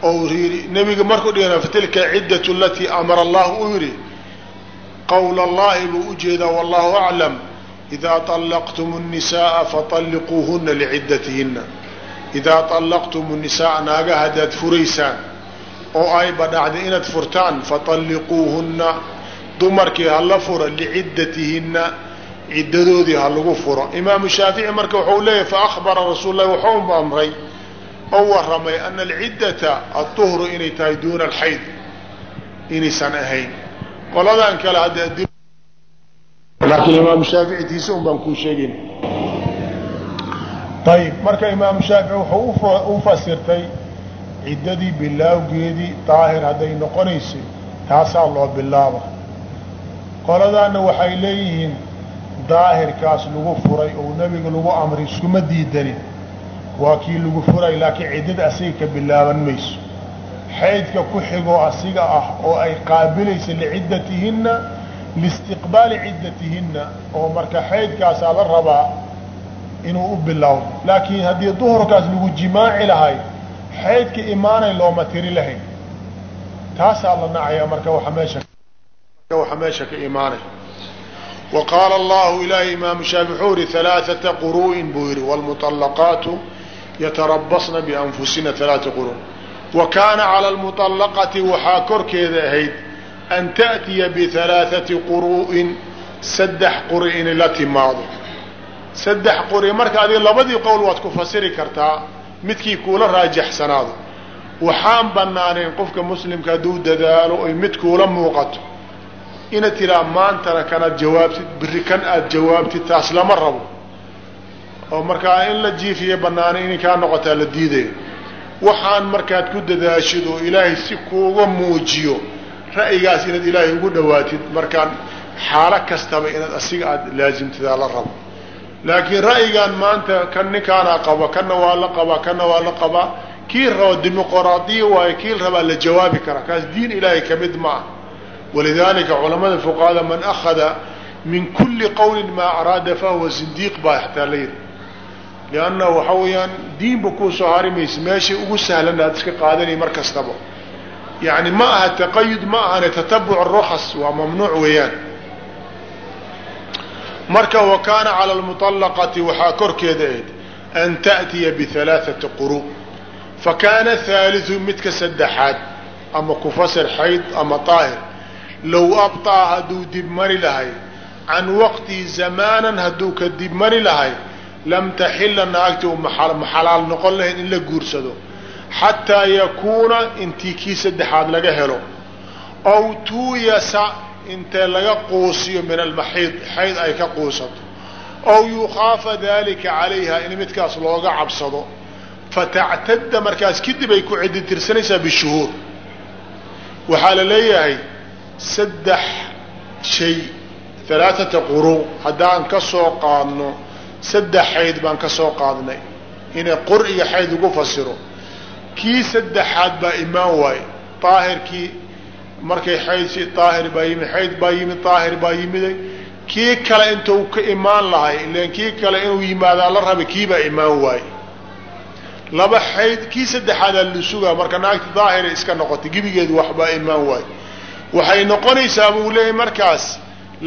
oo yidhi nebiga markuu dhigana fatilka ciddatu alatii amara allahu uu yidhi qowl allahi buu u jeedaa wallahu aclam idaa طallaqtum الnisaءa faطalliquuhuna liciddatihinna idaa طallaqtum الnisaaa naaga haddaad furaysaan oo ayba dhacday inaad furtaan faطalliquuhunna dumarkii hala fura liciddatihinna ciddadoodii ha lagu furo. Imaamu shaafici marka wuxuu leeyahy faakbara rasuul lahi wuxuu amray oo waramay ana alciddata aلطuhru inay tahay duuna alxayd inaysan ahayn. Qoladan kale hadda laakiin imaamu shaafici tiisa un kuu sheegin. Ayib marka imaamu shaafici wuxuu u fasirtay ciddadii bilaawgeedii daahir hadday noqonaysay taasaa loo bilaaba qoladaana waxay leeyihiin daahirkaas lagu furay oo nebiga lagu amray iskuma diidanin. Waa kii lagu furay laakiin ciddada asiga ka bilaaban mayso. Xaydka ku xigoo asiga ah oo ay qaabilaysa liciddatihinna liistiqbaali ciddatihinna oo marka xaydkaasaa la rabaa inuu u bilowdo laakiin haddii duhurkaas lagu jimaaci lahay xaydka imaanay looma tiri lahayn. Taasaa la nacayaa marka waa meesha waxa meesha ka imaanay wa qaala allahu ilaahi imaamu shaafi wuxuu yihi halaaثata quru'in buu yihi wاlmuطalaqaatu yatarabasna bianfusina halaaثa quru' wa kaana calى اlmuطalaqati waxaa korkeeda ahayd an taأtiya bihalaaثati quru'in saddex quri inay la timaado saddex quri marka adiga labadii qowl waad ku fasiri kartaa midkii kuula raajaxsanaado waxaan banaanayn qofka muslimka hadduu dadaalo oy mid kuula muuqato inaad tiraa maantana kanaad jawaabtid biri kan aad jawaabtid taas lama rabo. Oo markaa in la jiifiya banaanay inay kaa noqotaa la diidayo. Waxaan markaad ku dadaashid oo ilaahay si kuuga muujiyo ra'yigaas inaad ilaahay ugu dhawaatid markaan xaalo kastaba inaad asiga aada laasimtidaa la rabo. Laakiin ra'yigan maanta kan ninkaanaa qaba kanna waa la qabaa kanna waa la qabaa kii rabo dimuqraadiya waayo kii rabaa la jawaabi karaa kaas diin ilaahay ka mid ma ah walidalika culamada fuqahada man akhada min kuli qowlin maa araada fahuwa zindiiq baa xataa la yidhi lianna waxa weeyaan diinba kuu soo hari maysa meeshay ugu sahlan aad iska qaadanay mar kastaba yani ma aha taqayud ma ahane tatabuc rukas waa mamnuuc weeyaan marka wa kaana cala lmuطalaqati waxaa korkeeda ahayd an taأtiya bihalaaثati quru fa kaana haaliثu midka saddexaad ama kufasir xayd ama طaahir low abطaa hadduu dib mari lahay can waqtii zamaanan hadduu ka dib mari lahay lam taxila naagti u maxalaal noqon lahayn in la guursado xataa yakuuna intii kii saddexaad laga helo aw tuuyasa intee laga quusiyo min almaxiid xayd ay ka quusato aw yukhaafa dalika calayha in midkaas looga cabsado fatactadda markaas kadib ay ku ciddi tirsanaysaa bishuhuur waxaa la leeyahay saddex shay halaaثata quru haddaan ka soo qaadno saddex xayd baan ka soo qaadnay. Inay qur iyo xayd ugu fasiro. Kii saddexaad baa imaan waaye daahirkii markay xaydsi daahir baa yimid xayd baa yimid daahir baa yimiday kii kale intuu ka imaan lahay ilan kii kale inuu yimaadaa la rabay kiibaa imaan waaye laba xayd kii saddexaadaa la sugaa. Marka naagti daahira iska noqotay gebigeedu waxbaa imaan waaye waxay noqonaysaa buu leeyahy markaas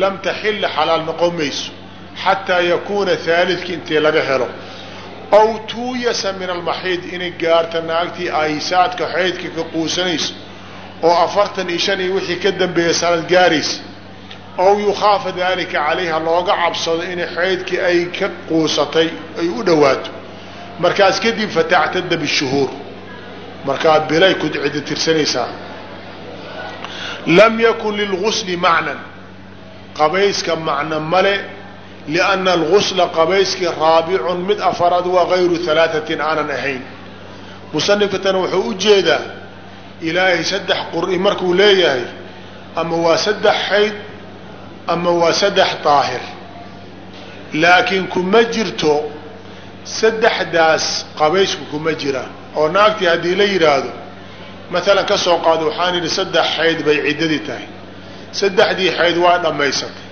lam taxila xalaal noqon mayso xataa yakuuna haalidki intii laga helo. Aw tuuyasa min almaxiid inay gaarta naagtii aayisaadka xaydka ka quusanayso oo afartan iyo shan iyo wixii ka dambeeya sanad gaaraysa. Aw yukhaafa dalika calayha looga cabsado inay xaydkii ay ka quusatay ay u dhowaato. Markaas kadib fatactada bishuhuur markaa bilay ku tirsanaysaa lam yakun lilgusli macnan qabayska macno male lianna algusla qabayskii raabicun mid afaraad waa gayru halaatatin aanan ahayn musanifkatana wuxuu u jeedaa ilaahay saddex qur'i markuu leeyahay ama waa saddex xayd ama waa saddex daahir laakiin kuma jirto saddexdaas qabaysku kuma jiraan oo naagtii haddii la yidhaahdo maalan ka soo qaado waxaan yidhi saddex xayd bay ciddadii tahay. Saddexdii xayd waa dhammaysatay.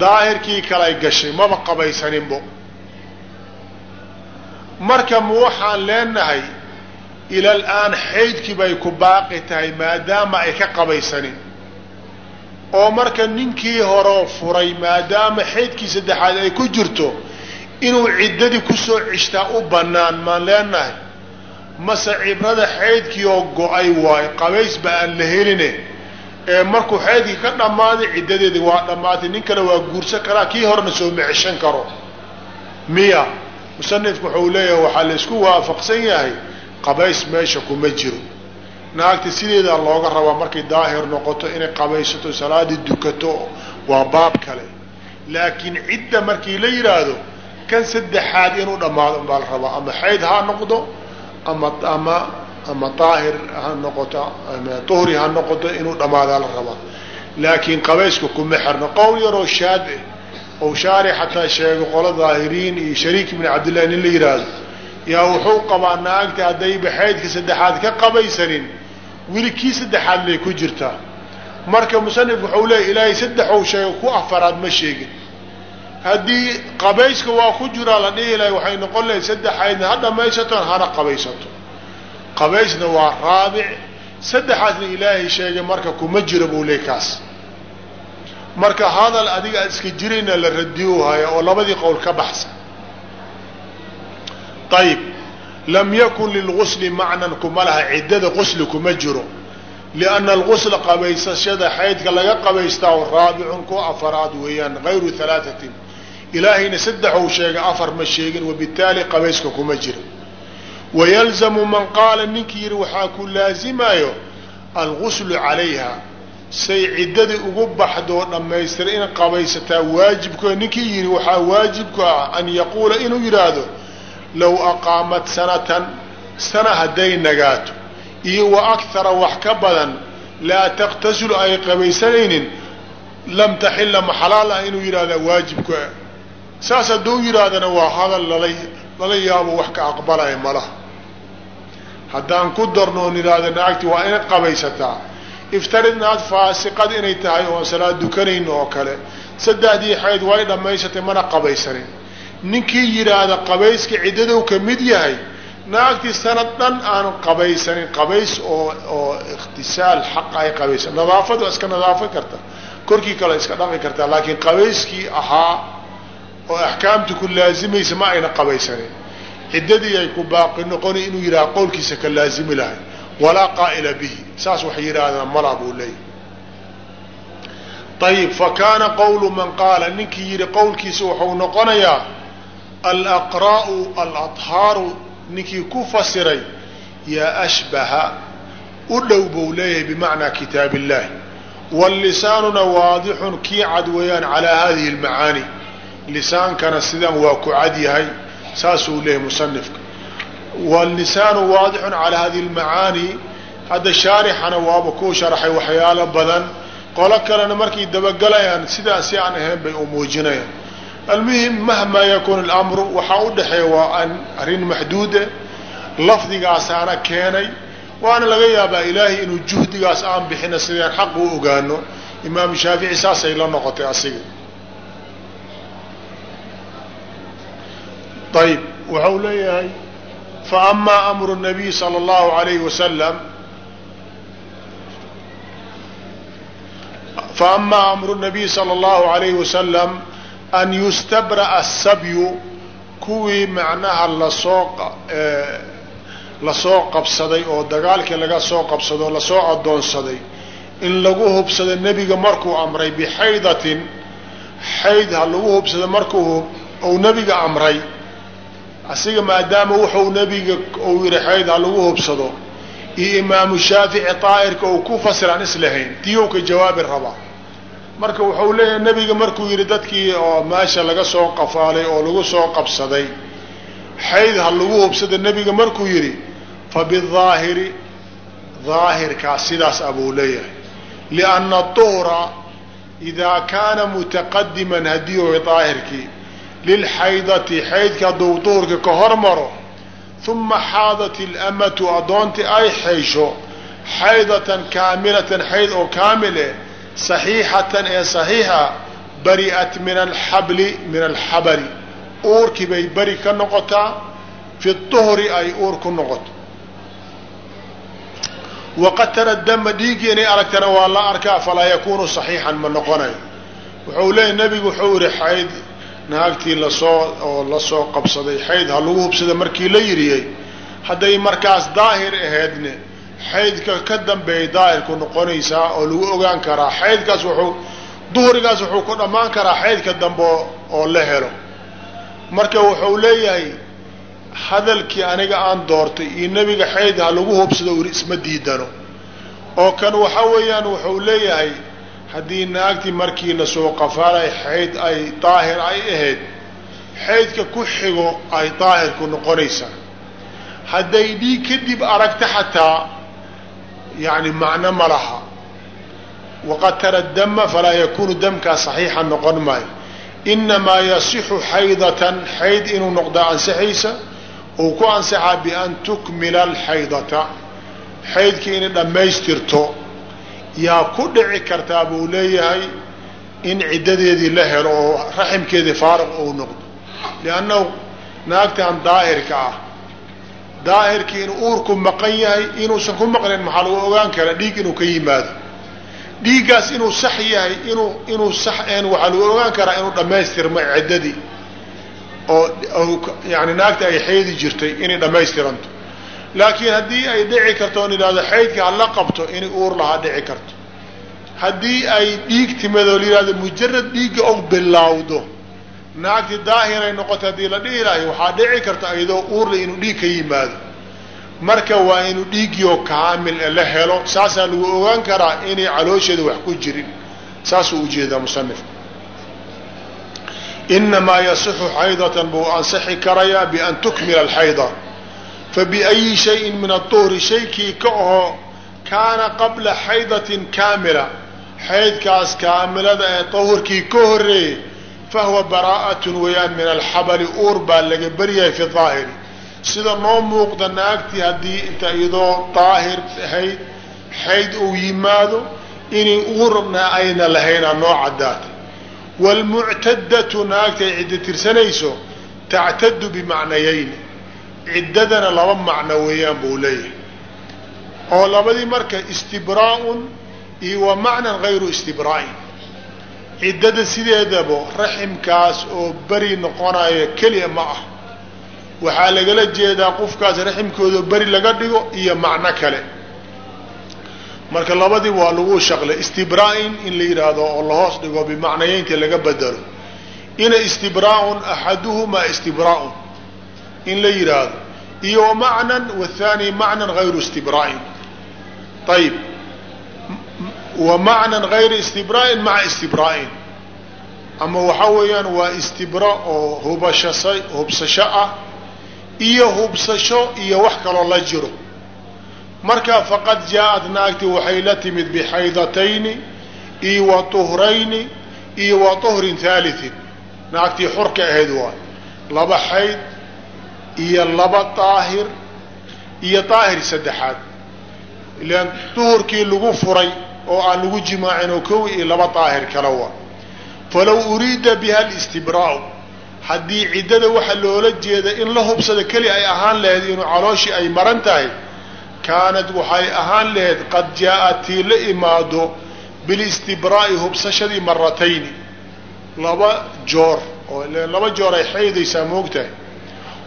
Daahirkii kalay gashay maba qabaysaninbo. Marka ma waxaan leenahay ilal aan xaydkii bay ku baaqi tahay maadaama ay ka qabaysanin. Oo marka ninkii horoo furay maadaama xaydkii saddexaad ay ku jirto inuu ciddadii ku soo cishtaa u bannaan maan leenahay mase cibrada xaydkii oo go'ay waayo qabaysba aan la heline ee markuu xaydkii ka dhammaaday ciddadeedii waa dhammaatay. Nin kale waa guursan karaa. Kii horena soo meceshan karo. Miya musanifku wuxuu leeyahay waxaa laysku waafaqsan yahay. Qabays meesha kuma jiro. Naagta sideedaa looga rabaa markay daahir noqoto inay qabaysato salaadii dukato waa baab kale. Laakiin cidda markii la yidhaahdo kan saddexaad inuu dhammaado unbaa la rabaa. Ama xayd ha noqdo ama ama ama daahir ha noqoto ama duhri ha noqoto inuu dhammaadaa la rabaa laakiin qabayska kuma xirno qowl yaroo shaad eh ou shaari xataa sheego qola daahiriin iyo shariik ibni cabdillahi nin la yidhaahdo yaa wuxuu qabaa naagta haddayba xaydka saddexaad ka qabaysanin weli saddexaad lay ku jirtaa. Marka musanifku waxau leeya ilaahay saddexou sheego ku afaraad ma sheegin haddii qabayska waa ku jiraa la dhihi lahay waxay noqon lahay saddexaydna ha dhammaysaton hana qabaysato. Qabaysna waa raabic. Saddexaasna ilaahay sheegay marka kuma jiro buu leey kaas. Marka hadal adiga aad iska jirayna la radiyoohaya oo labadii qowl ka baxsan. Ayib lam yakun lilgusli macnan kuma laha ciddada qusli kuma jiro. Lianna algusla qabaysashada xaydka laga qabaystaa raabicun ku afaraad weeyaan gayru halaatatin ilaahayna saddexou sheegay afar ma sheegin wabitaali qabayska kuma jira wayalzamu man qaala ninkii yidhi waxaa ku laazimayo alguslu calayha say ciddadii ugu baxdoo dhammaystira in qabaysataa waajibko ninkii yidhi waxaa waajibku ah an yaquula inuu yidhaahdo low aqaamat sanatan sana hadday nagaato iyo wa akthara wax ka badan laa taqtasilu ay qabaysanaynin lam taxila maxalaal ah inuu yidhahda waajibku ah saas hadduu yidhaahdana waa hadal lala lala yaabo wax ka aqbalaya malaha haddaan ku darno on yidhaahda naagti waa inay qabaysataa. Iftarid naad faasiqad inay tahay oon salaad dukanayno oo kale. Saddexdii xayd way dhammaysatay mana qabaysanin. Ninkii yidhaahda qabayska ciddadow ka mid yahay naagtii sanad dhan aan qabaysanin. Qabays oo oo ikhtisaal xaq ay qabaysan nadaafad waa iska nadaafan karta. Korkii kale iska dhaqi kartaa laakiin qabayskii ahaa oo axkaamta ku laazimaysa ma ayna qabaysanin. Ciddadii ay ku baaqi noqona inuu yidhaha qowlkiisa ka laazimi lahay. Walaa qaa'ila bihi. Saas waxay yidhaahdaan mala buu leeyahy ayib fa kaana qowlu man qaala. Ninkii yidhi qowlkiisa wuxuu noqonayaa alaqraa'u aladhaaru. Ninkii ku fasiray yaa ashbaha u dhow buu leeyahay bimacnaa kitaab illahi wاllisaanuna waadixun kii cad weeyaan calaa hadihi اlmacaani lisaankana sidan waa ku cad yahay saasuu leeyahy musanifka. Walisaanu waadixun calaa hadi lmacaani hadda shaarixana waaba kuu sharaxay waxyaalo badan. Qolo kalena markay dabagelayaan sidaasi aan ahayn bay u muujinayaan. Almuhim mahmaa yakuun اlamru waxaa u dhexeeya waa an arrin maxduude lafdigaasaana keenay waana laga yaabaa ilaahay inuu juhdigaas aan bixina sideen xaq u ogaano imaam shaafici saasay la noqotay asiga ayb waxau leeyahay faama amru nabiy sala allahu alayhi wasalam faama amru nabiy sala allahu alayhi wasalam an yustabra'a asabyu kuwii macnaha la soo la soo qabsaday oo dagaalkii laga soo qabsado la soo addoonsaday in lagu hubsado nebiga markuu amray bixaydatin xayd ha lagu hubsado markuu uu nebiga amray asiga maadaama wuxuu nebiga uu yihi xayd ha lagu hubsado iyo imaamu shaafici daa'irka uu ku fasiraan islahayn tiyow ka jawaabi rabaa marka wuxuu leeyahay nebiga markuu yidhi dadkii oo meesha laga soo qafaalay oo lagu soo qabsaday xayd ha lagu hubsado nebiga markuu yidhi fabidaahiri daahirkaas sidaas abuu leeyahay. Lianna duhra idaa kaana mutaqadiman haddii way daahirkii lilxaydati xaydka hadduu duhurka ka hormaro uma xaadat ilamatu addoontii ay xaysho xaydatan kaamilatan xayd oo kaamil eh saxiixatan ee saxiixa bari'at min alxabli min alxabali uurkii bay beri ka noqotaa fi duhri ay uur ku noqoto waqad tara dama dhiiggii inay aragtana waa la arkaa falaa yakunu saxiixan ma noqonayo wuxuu leeyahy nebigu wuxuu yihi xayd naagtii la soo oo la soo qabsaday xayd ha lagu hubsada markii la yiriyey hadday markaas daahir aheedne xaydka ka dambeeyay daahirku noqonaysaa oo lagu ogaan karaa. Xaydkaas wuxuu duhrigaas wuxuu ku dhammaan karaa xaydka dambe oo la helo. Marka wuxuu leeyahay hadalkii aniga aan doortay iyo nebiga xayd ha lagu hubsado uri isma diidano. Oo kan waxa weeyaan wuxuu leeyahay haddii naagtii markii la soo qafaalay xayd ay daahir ay ahayd xaydka ku xigo ay daahirku noqonaysaa. Hadday dhiig kadib aragta xataa yani macno ma laha. Waqad tara dama falaa yakunu damkaa saxiixa noqon maayo. Inamaa yasixu xaydatan xayd inuu noqdaa ansaxaysa uu ku ansaxaa bian tukmila alxaydata. Xaydkii inay dhammaystirto yaa ku dhici kartaa buu leeyahay in ciddadeedii la helo oo raximkeedii faariq uu noqdo. Liannahu naagtan daahirka ah daahirkii inuu uurku maqan yahay inuusan ku maqnayn maxaa lagu ogaan karaa? Dhiig inuu ka yimaado. Dhiiggaas inuu sax yahay inuu inuu sax een waxaa lagu ogaan karaa inuu dhammaystirmo ciddadii oo yani naagta ay xaydi jirtay inay dhammaystiranto laakiin haddii ay dhici karto on yidhahdo xaydka hala qabto inay uur lahaa dhici karto. Haddii ay dhiig timadoo la yidhahdo mujarad dhiigga og bilowdo naagtii daahiray noqotay haddii la dhihi lahay waxaa dhici karta iyadoo uurla inuu dhiig ka yimaado. Marka waa inuu dhiiggiioo kaamil la helo saasaa lagu ogaan karaa inay caloosheeda wax ku jirin. Saasuu u jeedaa musanifka inamaa yasixu xaydatan buu ansixi karayaa bian tukmila alxayda fabiayi shayin min aduhri shaykii ka aho kaana qabla xaydatin kaamila. Xaydkaas kaamilada ee dahurkii ka horeeyey fahuwa baraa'atun weeyaan min alxabali uur baa laga beryahay fi daahiri sida noo muuqda naagtii haddii inta iyadoo daahir ahayd xayd uu yimaado inay uurna ayna lahaynaa noo caddaatay. Waalmuctadatu naagta ay ciddo tirsanayso tactadu bimacnayayni ciddadana laba macno weeyaan buu leeyahay. oo labadii marka istibraa'un iyo wa macnan hayru istibraa'in ciddada sideedaba raximkaas oo beri noqonaya keliya ma ah. waxaa lagala jeedaa qofkaas raximkooda beri laga dhigo iyo macno kale. marka labadii waa lagu shaqlay. istibraa'in in la yidhaahdo oo lahoos dhigo bimacnayeynta laga bedelo. ina istibraa'un axaduhumaa istibraa'un in la yidhaahdo iyo wa macnan wathani macnan hayru istibraa'in ayib wa macnan hayri istibraa'in maca istibraa'in ama waxaa weeyaan waa istibra oo hubashasa hubsasho ah iyo hubsasho iyo wax kaloo la jiro. Marka faqad jaa-ad naagti waxay la timid bixaydatayni iyo wa tuhrayni iyo wa tuhrin haalitin naagtii xurka ahayd waay laba xayd iyo laba daahir iyo daahir saddexaad. Ilaan duhurkii lagu furay oo aan lagu jimaacin oo kow iyo laba daahir kale waa. Falow uriida biha alistibraa'u haddii ciddada waxaa loola jeeda in la hubsado keli ay ahaan lahayd inuu calooshii ay maran tahay kaanad waxay ahaan lahayd qad jaa-at tii la imaado bilistibraa'i hubsashadii maratayni laba joor oo laba joor ay xaydaysaa moogtahay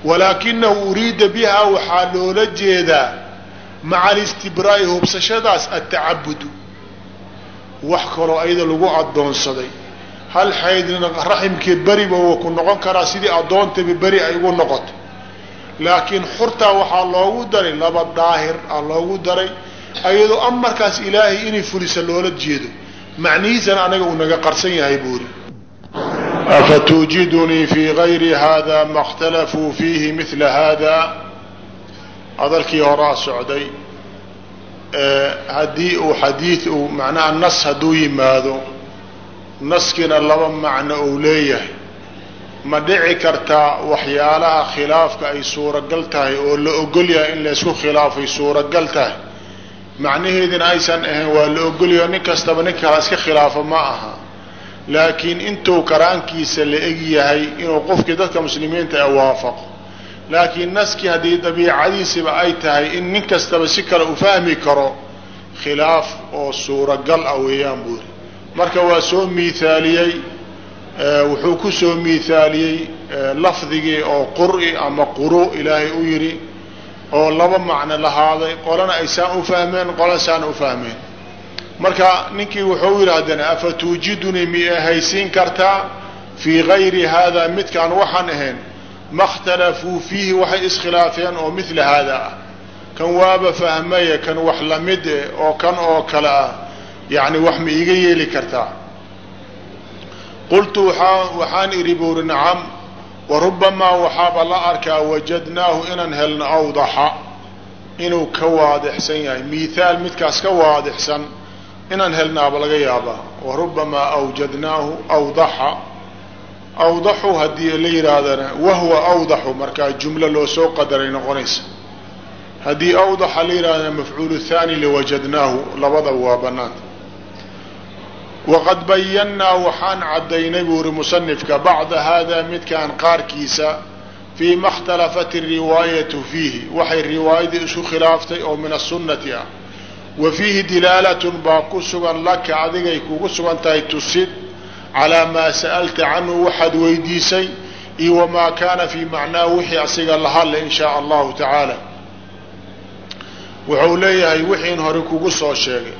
walaakinahu uriida bihaa waxaa loola jeedaa maca alistibraa'i hubsashadaas atacabudu wax kaloo ayada lagu addoonsaday. Hal xaydna raximkii beriba wuu ku noqon karaa sidii addoontaba beri ay ugu noqoto laakiin xurtaa waxaa loogu daray laba daahir a loogu daray ayadoo amarkaas ilaahay inay fulisa loola jeedo. Macnihiisana anaga uu naga qarsan yahay buuri afatuujidunii fii gayri hada ma اkhtalafuu fiihi mila hada hadalkii horaa socday haddii uu xadiid uu macnaha nas hadduu yimaado naskiina laba macno uu leeyahay ma dhici kartaa waxyaalaha khilaafka ay suuragal tahay oo la ogol yahay in laysku khilaafay suuragal tahay macnaheedina aysan ahayn waa la ogolyaho nin kastaba nin kala iska ma aha laakiin intuu karaankiisa la eg yahay inuu qofkii dadka muslimiinta a waafaqo. Laakiin naskii haddii dabiicadiisiba ay tahay in nin kastaba si kale u fahmi karo khilaaf oo suuragal ah weeyaan buuri marka waa soo miithaaliyey wuxuu ku soo miithaaliyey lafdigii oo qur'i ama quru ilaahay u yidhi oo laba macno lahaaday qolana ay saan u fahmeen qolana saan u fahmeen marka ninkii wuxuu yidhi haddana afa tuujidunii mi ahaysiin kartaa fii gayri hada midkaan waxaan ahayn ma اkhtalafuu fiihi waxay iskhilaafeen oo mila haada ah. Kan waaba fahmaya kan wax la mid eh oo kan oo kale ah yani wax ma iiga yeeli kartaa qultu waxaan idhi buuri nacam warubamaa waxaaba la arkaa wajadnaahu inaan helno awdaxa inuu ka waadixsan yahay mihaal midkaas ka waadixsan inaan helnaaba laga yaabaa. Warubamaa awjadnaahu awdaxa. Awdaxu haddii la yidhaahdana wahuwa awdaxu markaa jumlo loo soo qadaray noqonaysa. Haddii awdaxa la yidhahdana mafcuulu thani liwajadnaahu labada waa banaanta waqad bayannaa waxaan caddaynay buu uri musanifka bacda hada midkaan qaarkiisa fii ma اkhtalafat riwaayatu fiihi. Waxay riwaayadii isku khilaaftay oo min asunati ah wa fiihi dilaalatun baa ku sugan laka adigay kugu sugan tahay tusid calaa maa sa'alta canhu waxaad weydiisay iyo wamaa kaana fii macnaahu wixii asiga lahadle in shaa allahu tacaala. Wuxuu leeyahay wixiin hore kugu soo sheegay.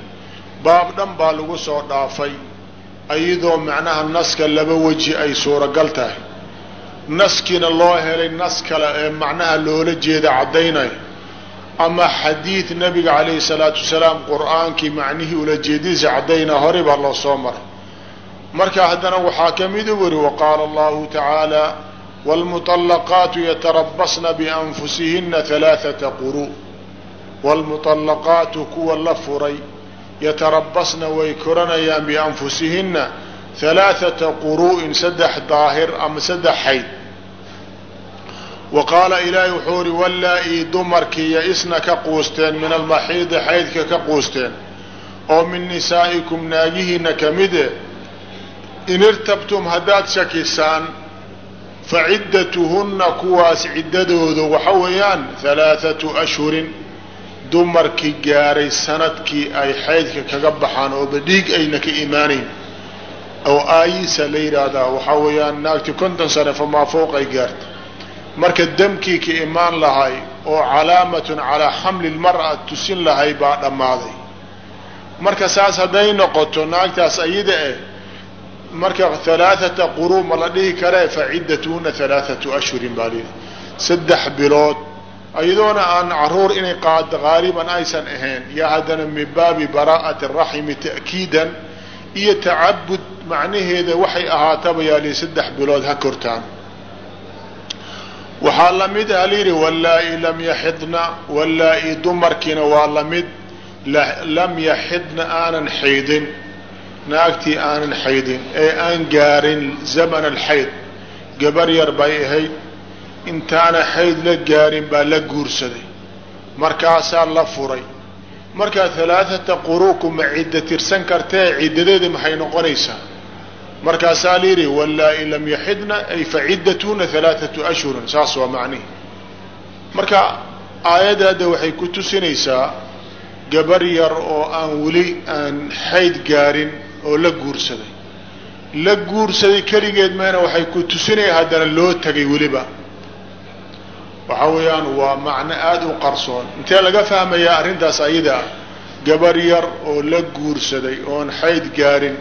Baab dhan baa lagu soo dhaafay iyadoo macnaha naska laba weji ay suuragal tahay. Naskiina loo helay nas kale ee macnaha loola jeeda caddaynaya ama xadiid nabiga calayhi salaatu wasalaam qur'aankii macnihii ula jeedinsa caddayna horeba loo soo maray. Marka haddana waxaa ka midu weri waqaala allahu tacaala wlmuطalaqaatu yatarabasna bianfusihina halaaata quru. Wlmuطalaqaatu kuwa la furay yatarabasna way koranayaan bianfusihinna halaaata quru'in saddex daahir ama saddex xayd wa qaala ilaahi wuxuu ihi wallaa-ii dumarkii ya-isna ka quusteen min almaxiidi xaydka ka quusteen oo min nisaa'ikum naagihiina ka mide in irtabtum haddaad shakisaan fa ciddatuhunna kuwaas ciddadoodu waxa weeyaan halaathatu ashhurin dumarkii gaaray sannadkii ay xaydka kaga baxaan ooba dhiig ayna ka imaanayn oo aayisa la yidhaahdaa waxaa weeyaan naagti konton sane famaa fowq ay gaarta marka damkii ka imaan lahay oo calaamatun calaa xamli lmar'a tusin lahay baa dhammaaday. Marka saas hadday noqoto naagtaas ayada eh marka halaathata quruu ma la dhihi karee fa ciddatuhuna halaathatu ashhurin baa lihi saddex bilood iyadoona aan carruur inay qaado qaaliban aysan ahayn yaa haddana min baabi baraa'ati raximi ta'kiidan iyo tacabud macnaheeda waxay ahaataba yaa lihi saddex bilood ha kortaan waxaa la mid ah layidhi wallaa-i lam yaxidna wallaa-i dumarkiina waa la mid lam yaxidna aanan xaydin naagtii aanan xaydin ee aan gaarin zaman alxayd gabar yar bay ahayd intaana xayd la gaarin baa la guursaday. Markaasaa la furay. Markaa halaathata quruuku ma cidda tirsan kartee ciddadeeda maxay noqonaysaa markaasaa layidhi wallaa-i lam yaxidna ay fa ciddatuhuna halaathatu ashhurin saas waa macnihi marka aayadda hadda waxay ku tusinaysaa gabar yar oo aan weli aan xayd gaarin oo la guursaday. La guursaday keligeed meena waxay ku tusinaya haddana loo tagay weliba. Waxa weeyaan waa macno aada u qarsoon. Intee laga fahmayaa arrintaas ayada ah gabar yar oo la guursaday oon xayd gaarin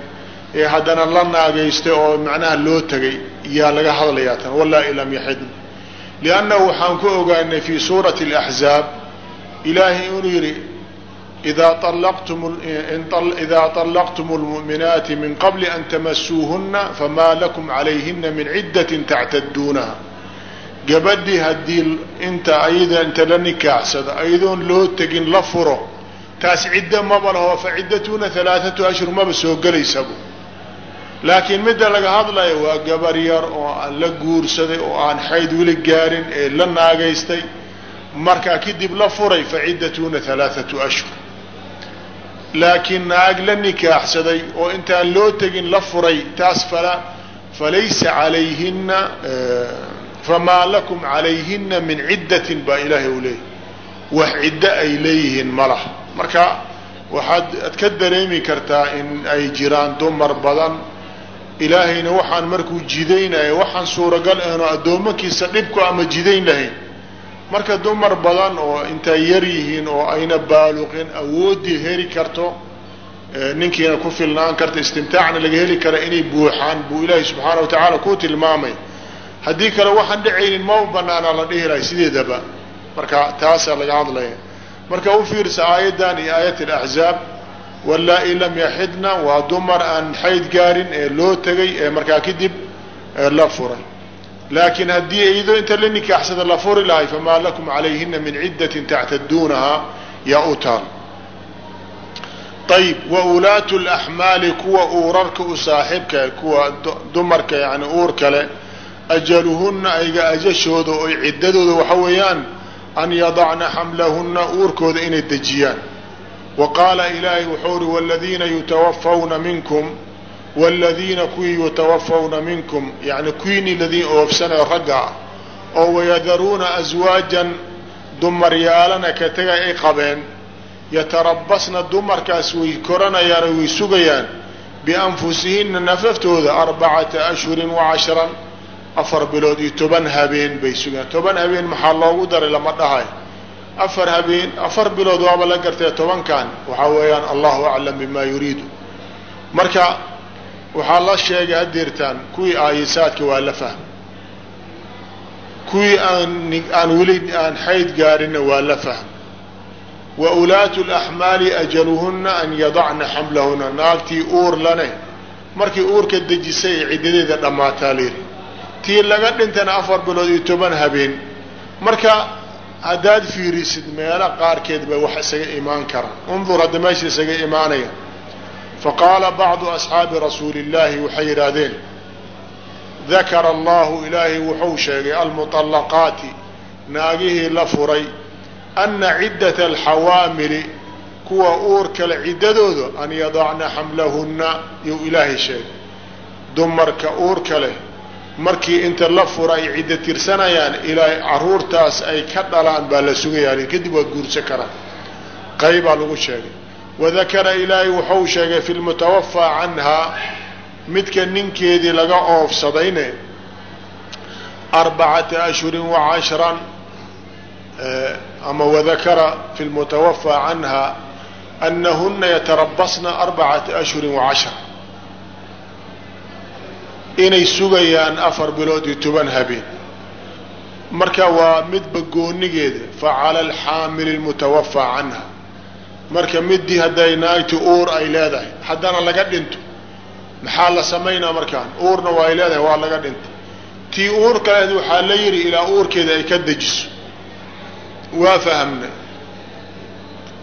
ee haddana la naagaystay oo macnaha loo tegay yaa laga hadlayaa tan wallaahi lam yaxidna liannahu waxaan ku ogaanay fii suurati alaxzaab ilaahay inuu yidhi idaa طalaqtum اlmu'minaati min qabli an tamasuuhuna famaa lakum calayhina min ciddatin tactaduunaha gabadhii haddii inta ayada inta la nikaaxsado ayadoon loo tegin la furo taas cidda maba laho fa ciddatuuna halaathatu ashhur maba soo gelaysabu laakiin midda laga hadlayo waa gabar yar oo aan la guursaday oo aan xayd weli gaarin ee la naagaystay. Markaa kadib la furay fa ciddatuuna halaathatu ashhur. Laakiin naag la nikaaxsaday oo intaan loo tegin la furay taas fala falaysa calayhina famaa lakum calayhina min ciddatin baa ilaahay u leeyahy wax ciddo ay leeyihiin ma marka waxaad ad ka dareemi kartaa in ay jiraan dumar badan ilaahayna waxaan markuu jidaynaya waxaan suuragal ahno addoommakiisa dhibku ama jidayn lahayn. Marka dumar badan oo intay yar yihiin oo ayna baaluqin awooddii heli karto ninkiina ku filnaan karta istimtaacna laga heli kara inay buuxaan buu ilaahay subxaana wa tacaala ku tilmaamay. Haddii kale waxaan dhacaynin ma u banaana la dhihi lahay sideedaba. Marka taasaa laga hadlaya. Marka u fiirsa aayaddan iyo aayat alaxzaab wallaa-i lam yaxidna waa dumar aan xayd gaarin ee loo tegay ee markaa kadib la furay. Laakiin haddii iyadoo inta la nikaaxsada la furi lahay famaa lakum calayhina min ciddatin tactaduunahaa yaa u taal. Ayib wa ulaatu laxmaali kuwa uurarka u saaxiibka kuwa dumarka yani uur kale ajaluhunna ayga ajashooda oy ciddadooda waxa weeyaan an yadacna xamlahunna uurkooda inay dejiyaan wa qaala ilaahay wuxuu uri waladiina yutawafawna minkum waladiina kuwii yutawafawna minkum yani kuwiini ladiin oofsanao ragga ah oo wayadaruuna aswaajan dumaryaalana ka tegay ay qabeen yatarabasna dumarkaas way koranayaan oo way sugayaan bianfusihinna nafaftooda arbacata ashhurin wa cashran afar bilood iyo toban habeen bay sugayaan toban habeen maxaa loogu daray lama dhahay afar habeen afar bilood waaba la gartee tobankan waxaa weeyaan allahu aclam bima yuriidu. Marka waxaa la sheegay hadeertaan kuwii aayisaadka waa la fahm kuwii aan aan weli aan xayd gaarinna waa la fahm wa ulaatu laxmaali ajaluhunna an yadacna xamlahuna naagtii uur lane markii uurka dejisay ee ciddadeeda dhammaataa layidhi tii laga dhintana afar bilood iyo toban habeen. Marka haddaad fiirisid meelo qaarkeed bay wax isaga imaan karaan. Undur hadda meesha isaga imaanaya. Faqaala bacdu asxaabi rasuuli illaahi waxay yidhaahdeen dakara allahu ilaahay wuxuu sheegay almuطallaqaati naagihii la furay ana ciddata alxawaamili kuwa uur kale ciddadooda an yadacna xamlahunna yuu ilaahay sheegay. Dumarka uurka leh markii inta la fura ay ciddo tirsanayaan ilaa caruurtaas ay ka dhalaan baa la sugayaa kadib waa guursan karaan. Qaybaa lagu sheegay. Wadakara ilaahay wuxuu sheegay fi lmutawafaa canhaa midka ninkeedii laga oofsadayne arbacata ashhurin wa cashran ama wadakara fi lmutawafaa canha anahuna yatarabasna arbacata ashhurin wa cashra inay sugayaan afar bilood iyo toban habeen. Marka waa midba goonigeeda facala alxaamili lmutawafaa canha. Marka midii hadday naagti uur ay leedahay. Haddana laga dhinto. Maxaa la samaynaa markaan? Uurna waa ay leedahay waa laga dhintay tii uur kaleed waxaa la yidhi ilaa uurkeeda ay ka dejiso. Waa fahamnay.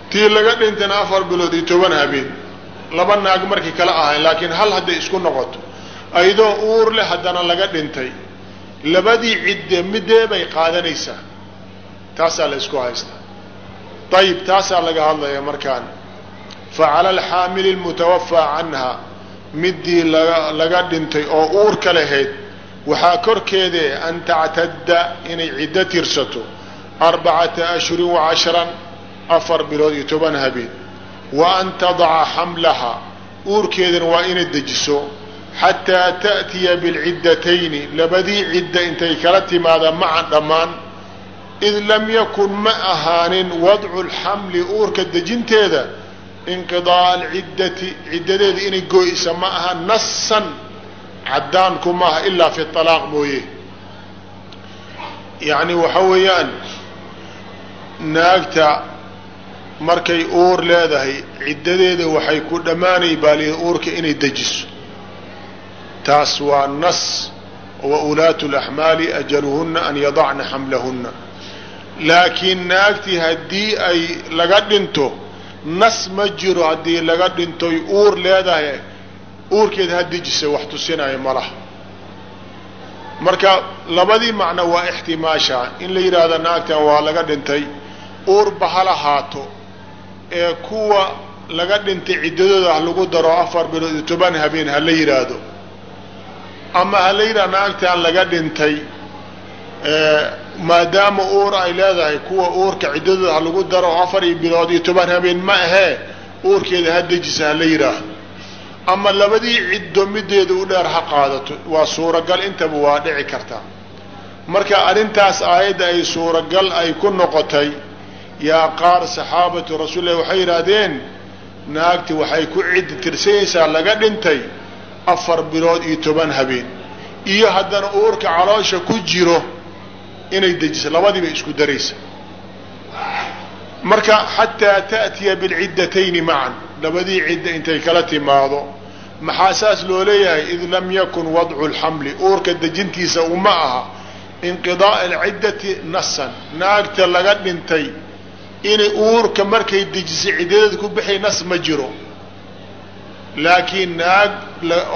Tii laga dhintana afar bilood iyo toban habeen. Laba naag markii kala ahayn laakiin hal hadday isku noqoto ayadoo uur leh haddana laga dhintay. Labadii cidde midee bay qaadanaysaa. Taasaa la isku haystaa. Ayib taasaa laga hadlaya markaan. Facala alxaamili lmutawafaa canha midii laga laga dhintay oo uurka lahayd waxaa korkeede an tactadda inay ciddo tirsato arbacata ashhurin wa cashran afar bilood iyo toban habeen. Wa an tadaca xamlaha uurkeedana waa inay dejiso xataa ta'tiya bilciddatayni labadii cidda intay kala timaadaan macan dhammaan id lam yakun ma ahaanin wadcu lxamli uurka dejinteeda inqidaaa alciddati ciddadeeda inay gooysa ma aha nasan caddaanku maaha ilaa fi alaaq mooye yacni waxa weeyaan naagta markay uur leedahay ciddadeeda waxay ku dhammaanay baali uurka inay dejiso taas waa nas wa ulaatu laxmaali ajaluhunna an yadacna xamlahunna. Laakiin naagtii haddii ay laga dhinto nas ma jiro haddii laga dhintoy uur leedahay uurkeeda ha dejisa wax tusinaya ma laha. Marka labadii macno waa ixtimaasha in la yidhaahdo naagtan waa laga dhintay uurba ha lahaato ee kuwa laga dhintay ciddadooda lagu daro afar bilood iyo toban habeen ha la yidhaahdo ama ha la yidhahdo naagtan laga dhintay maadaama uur ay leedahay kuwa uurka ciddadooda ha lagu daro afar iyo bilood iyo toban habeen ma ahee uurkeeda ha dejisa ha la yidhaahdo. Ama labadii ciddo mideeda u dheer ha qaadato waa suuragal intaba waa dhici kartaa marka arrintaas aayadda ay suuragal ay ku noqotay yaa qaar saxaabatu rasuulilah waxay yidhaahdeen naagti waxay ku ciddi tirsanaysaa laga dhintay afar bilood iyo toban habeen. Iyo haddana uurka caloosha ku jiro inay dejiso. Labadiiba isku daraysa. Marka xataa ta'tiya bilciddatayni macan labadii cidda intay kala timaado. Maxaa saas loo leeyahay? Id lam yakun wadcu lxamli uurka dejintiisa uma aha. Inqidaaa alciddati nasan naagta laga dhintay. Inay uurka markay dejisay ciddadeeda ku bixay nas ma jiro laakiin naag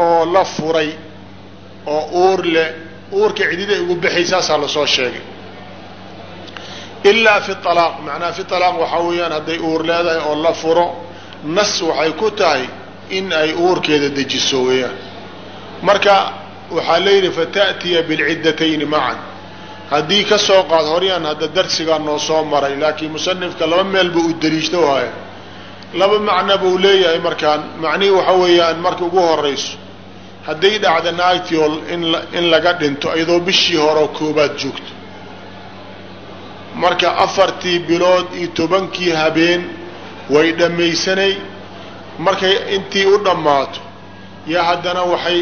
oo la furay oo uur leh uurka ciddada ugu saasaa la soo sheegay. Ilaa fi alaaq macnaha fi alaaq waxaa weeyaan hadday uur leedahay oo la furo nas waxay ku tahay in ay uurkeeda dejiso weeyaan. Marka waxaa layidhi fata'tiya bilciddatayni macan haddii ka soo qaad horyaan hadda darsigaa noo soo maray laakiin musanifka laba meelba uu daliishto haya laba macno buu leeyahay markaan. Macnihii waxa weeyaan marka ugu horayso hadday dhacda naagtiol in laga dhinto iyadoo bishii horeo koobaad joogto. Marka afartii bilood iyo tobankii habeen way dhammaysanay. Markay intii u dhammaato yaa haddana waxay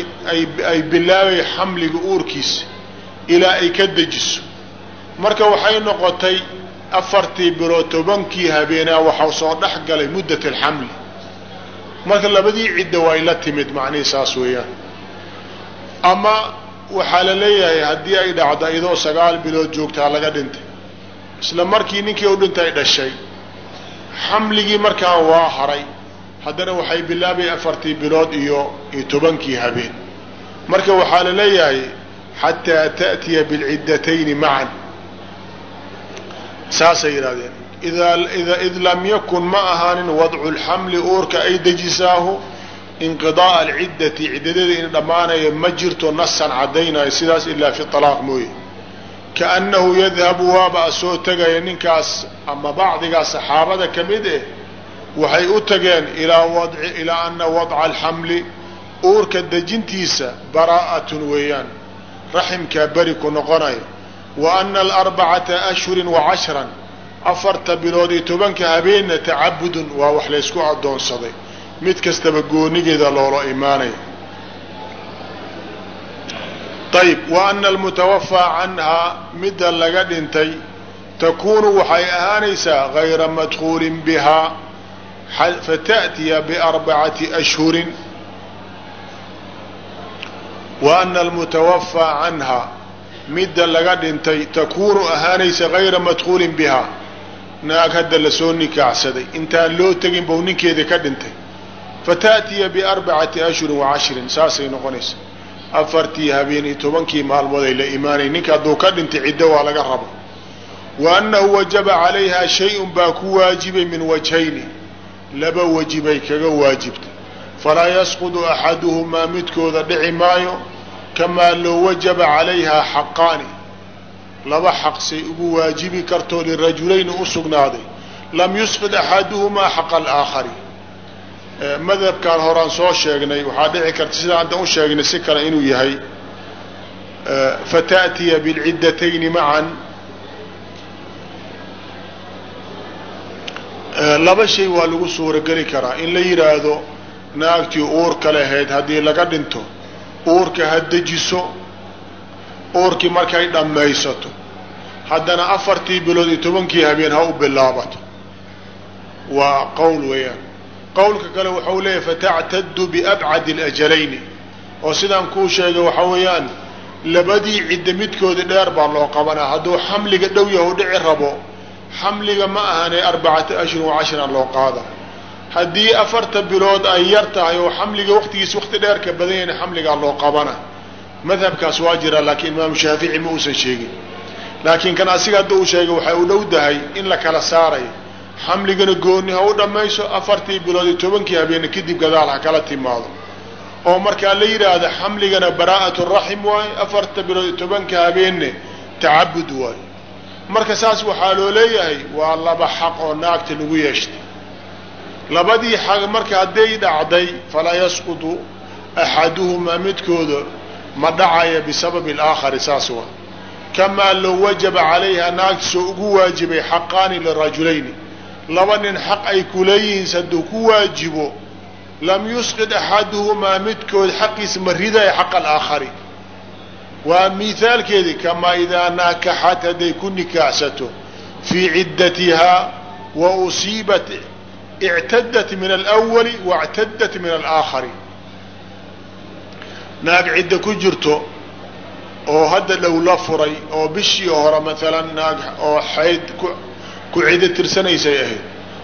ay bilaabay xamliga uurkiisa ilaa ay ka dejiso. Marka waxay noqotay afartii bilood tobankii habeenaa waxaa soo dhex galay muddat alxamli. Marka labadii cidda waa ila timid macnihii saas weeyaan. Ama waxaa la leeyahay haddii ay dhacdo iyadoo sagaal bilood joogtaa laga dhintay. Isla markii ninkii u dhintay dhashay. Xamligii markaa waa haray. Haddana waxay bilaabay afartii bilood iyo iyo tobankii habeen. Marka waxaa la leeyahay xataa ta'tiya bilciddatayni macan saasay yidhahdeen id lam yakun ma ahaanin wadcu lxamli uurka ay dejisaahu inqidaaa alciddati ciddadeeda in dhammaanaya ma jirto nasan caddaynayo sidaas ilaa fi alaaq mooye. Kaannahu yadhabu waaba soo tegaya ninkaas ama bacdigaa saxaabada ka mid eh waxay u tageen ilaa ana wadca alxamli uurka dejintiisa baraa'atun weeyaan. Raximkaa beri ku noqonayo wa ana alarbacata ashhurin wa cashran afarta bilood iyo tobanka habeenna tacabudun waa wax laysku addoonsaday mid kastaba goonigeeda loola imaanaya ayb wa ana almutawafaa canhaa midda laga dhintay takuunu waxay ahaanaysaa gayra madkuulin bihaa fata'tiya biarbacati ashhurin wa ana almutawafaa canhaa midda laga dhintay takuunu ahaanaysa gayra madkuulin bihaa naag hadda la soo nikaaxsaday intaan loo tegin bau ninkeeda ka dhintay. Fata'tiya biarbacati ashhurin wa cashrin saasay noqonaysa. Afartii habeen iyo tobankii maalmood ay la imaanay ninka hadduu ka dhintay ciddo waa laga raba wa annahu wajaba calayha shay-un baa ku waajibay min wajhayni. Laba weji bay kaga waajibtay. Falaa yasqudu axaduhumaa midkooda dhici maayo kamaa low wajaba calayhaa xaqaani. Laba xaqsay ugu waajibi kartoo lirajulayni u sugnaaday. Lam yusqid axaduhumaa xaqa alaakhari madhabkaan horaan soo sheegnay waxaa dhici karta sidaan haddan u sheegnay si kale inuu yahay. Fata'tiya bilciddatayni macan. Laba shay waa lagu suurogeli karaa. In la yidhaahdo naagtii uurka lahayd haddii laga dhinto uurka ha dejiso uurkii markay dhammaysato haddana afartii bilood iyo tobankii habeen ha u bilaabato. Waa qowl weeyaan. Qowlka kale waxau leeyahay fatactadu biabcadi alajalayni oo sidaan kuu sheegay waxaa weeyaan labadii cidda midkooda dheer baa loo qabanaa. Hadduu xamliga dhow yahu dhici rabo xamliga ma ahane arbacata ashhur wa cashran loo qaada haddii afarta bilood ay yar tahay oo xamliga waqtigiisa waqti dheer ka badan yahin xamligaa loo qabana madhabkaas waa jira laakiin imaamu shaafici ma uusan sheegin. Laakiin kan asiga hadda uu sheegay waxay u dhow dahay in la kala saarayo xamligana gooni ha u dhammayso afartii bilood iyo tobankii habeene kadib gadaal ha kala timaado. Oo markaa la yidhaahda xamligana baraa'at raxim waayo afarta bilood iyo tobanka habeenne tacabud waayo marka saas waxaa loo leeyahay waa laba xaq oo naagta lagu yeeshtay labadii xaq marka hadday dhacday falaa yasqutu axaduhumaa midkooda ma dhacaya bisababi alaakhari saas waa. Kamaa low wajaba calayha naagtisoo ugu waajibay xaqaani lirajulayni laba nin xaq ay kuleeyihiin hadduu ku waajibo lam yusqid axaduhumaa midkood xaqiisa ma ridaya xaqa alaakhari. Waa miithaalkeedii kamaa idaa naakaxat hadday ku nikaaxsato fii ciddatihaa wa usiibat ictadat min alwali wاctadat min alaakhari naag cidda ku jirto oo hadda dhow la furay oo bishii hore maalan naag oo xayd ku cido tirsanaysay ahayd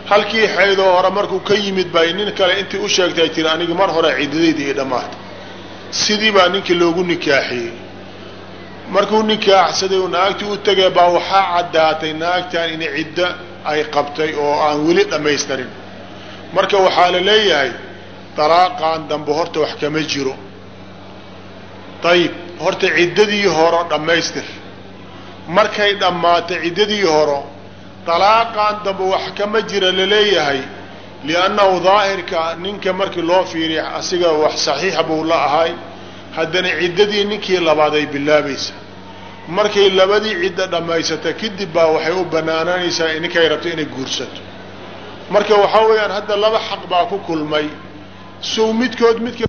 halkii xaydoo hore markuu ka yimid bay nin kale intii u sheegtay tiri aniga mar hore ciddadayda io dhammaatay sidii baa ninkii loogu nikaaxiyey markuu nikaaxsaday uu naagtii u tegay baa waxaa caddaatay naagtan in ciddo ay qabtay oo aan weli dhammaystirin marka waxaa la leeyahay dalaaqan dambe horta wax kama jiro. Ayib horta ciddadii horo dhammaystir. Markay dhammaato ciddadii horo dalaaqan dambe wax kama jira la leeyahay liannahu daahirka ninka markii loo fiiriya asiga wax saxiixa buu la ahay haddana ciddadii ninkii labaad ay bilaabaysa. Markay labadii ciddo dhammaysata kadib baa waxay u banaananaysaa ninkay rabto inay guursato marka waxaa weeyaan hadda laba xaq baa ku kulmay. Sow midkood midka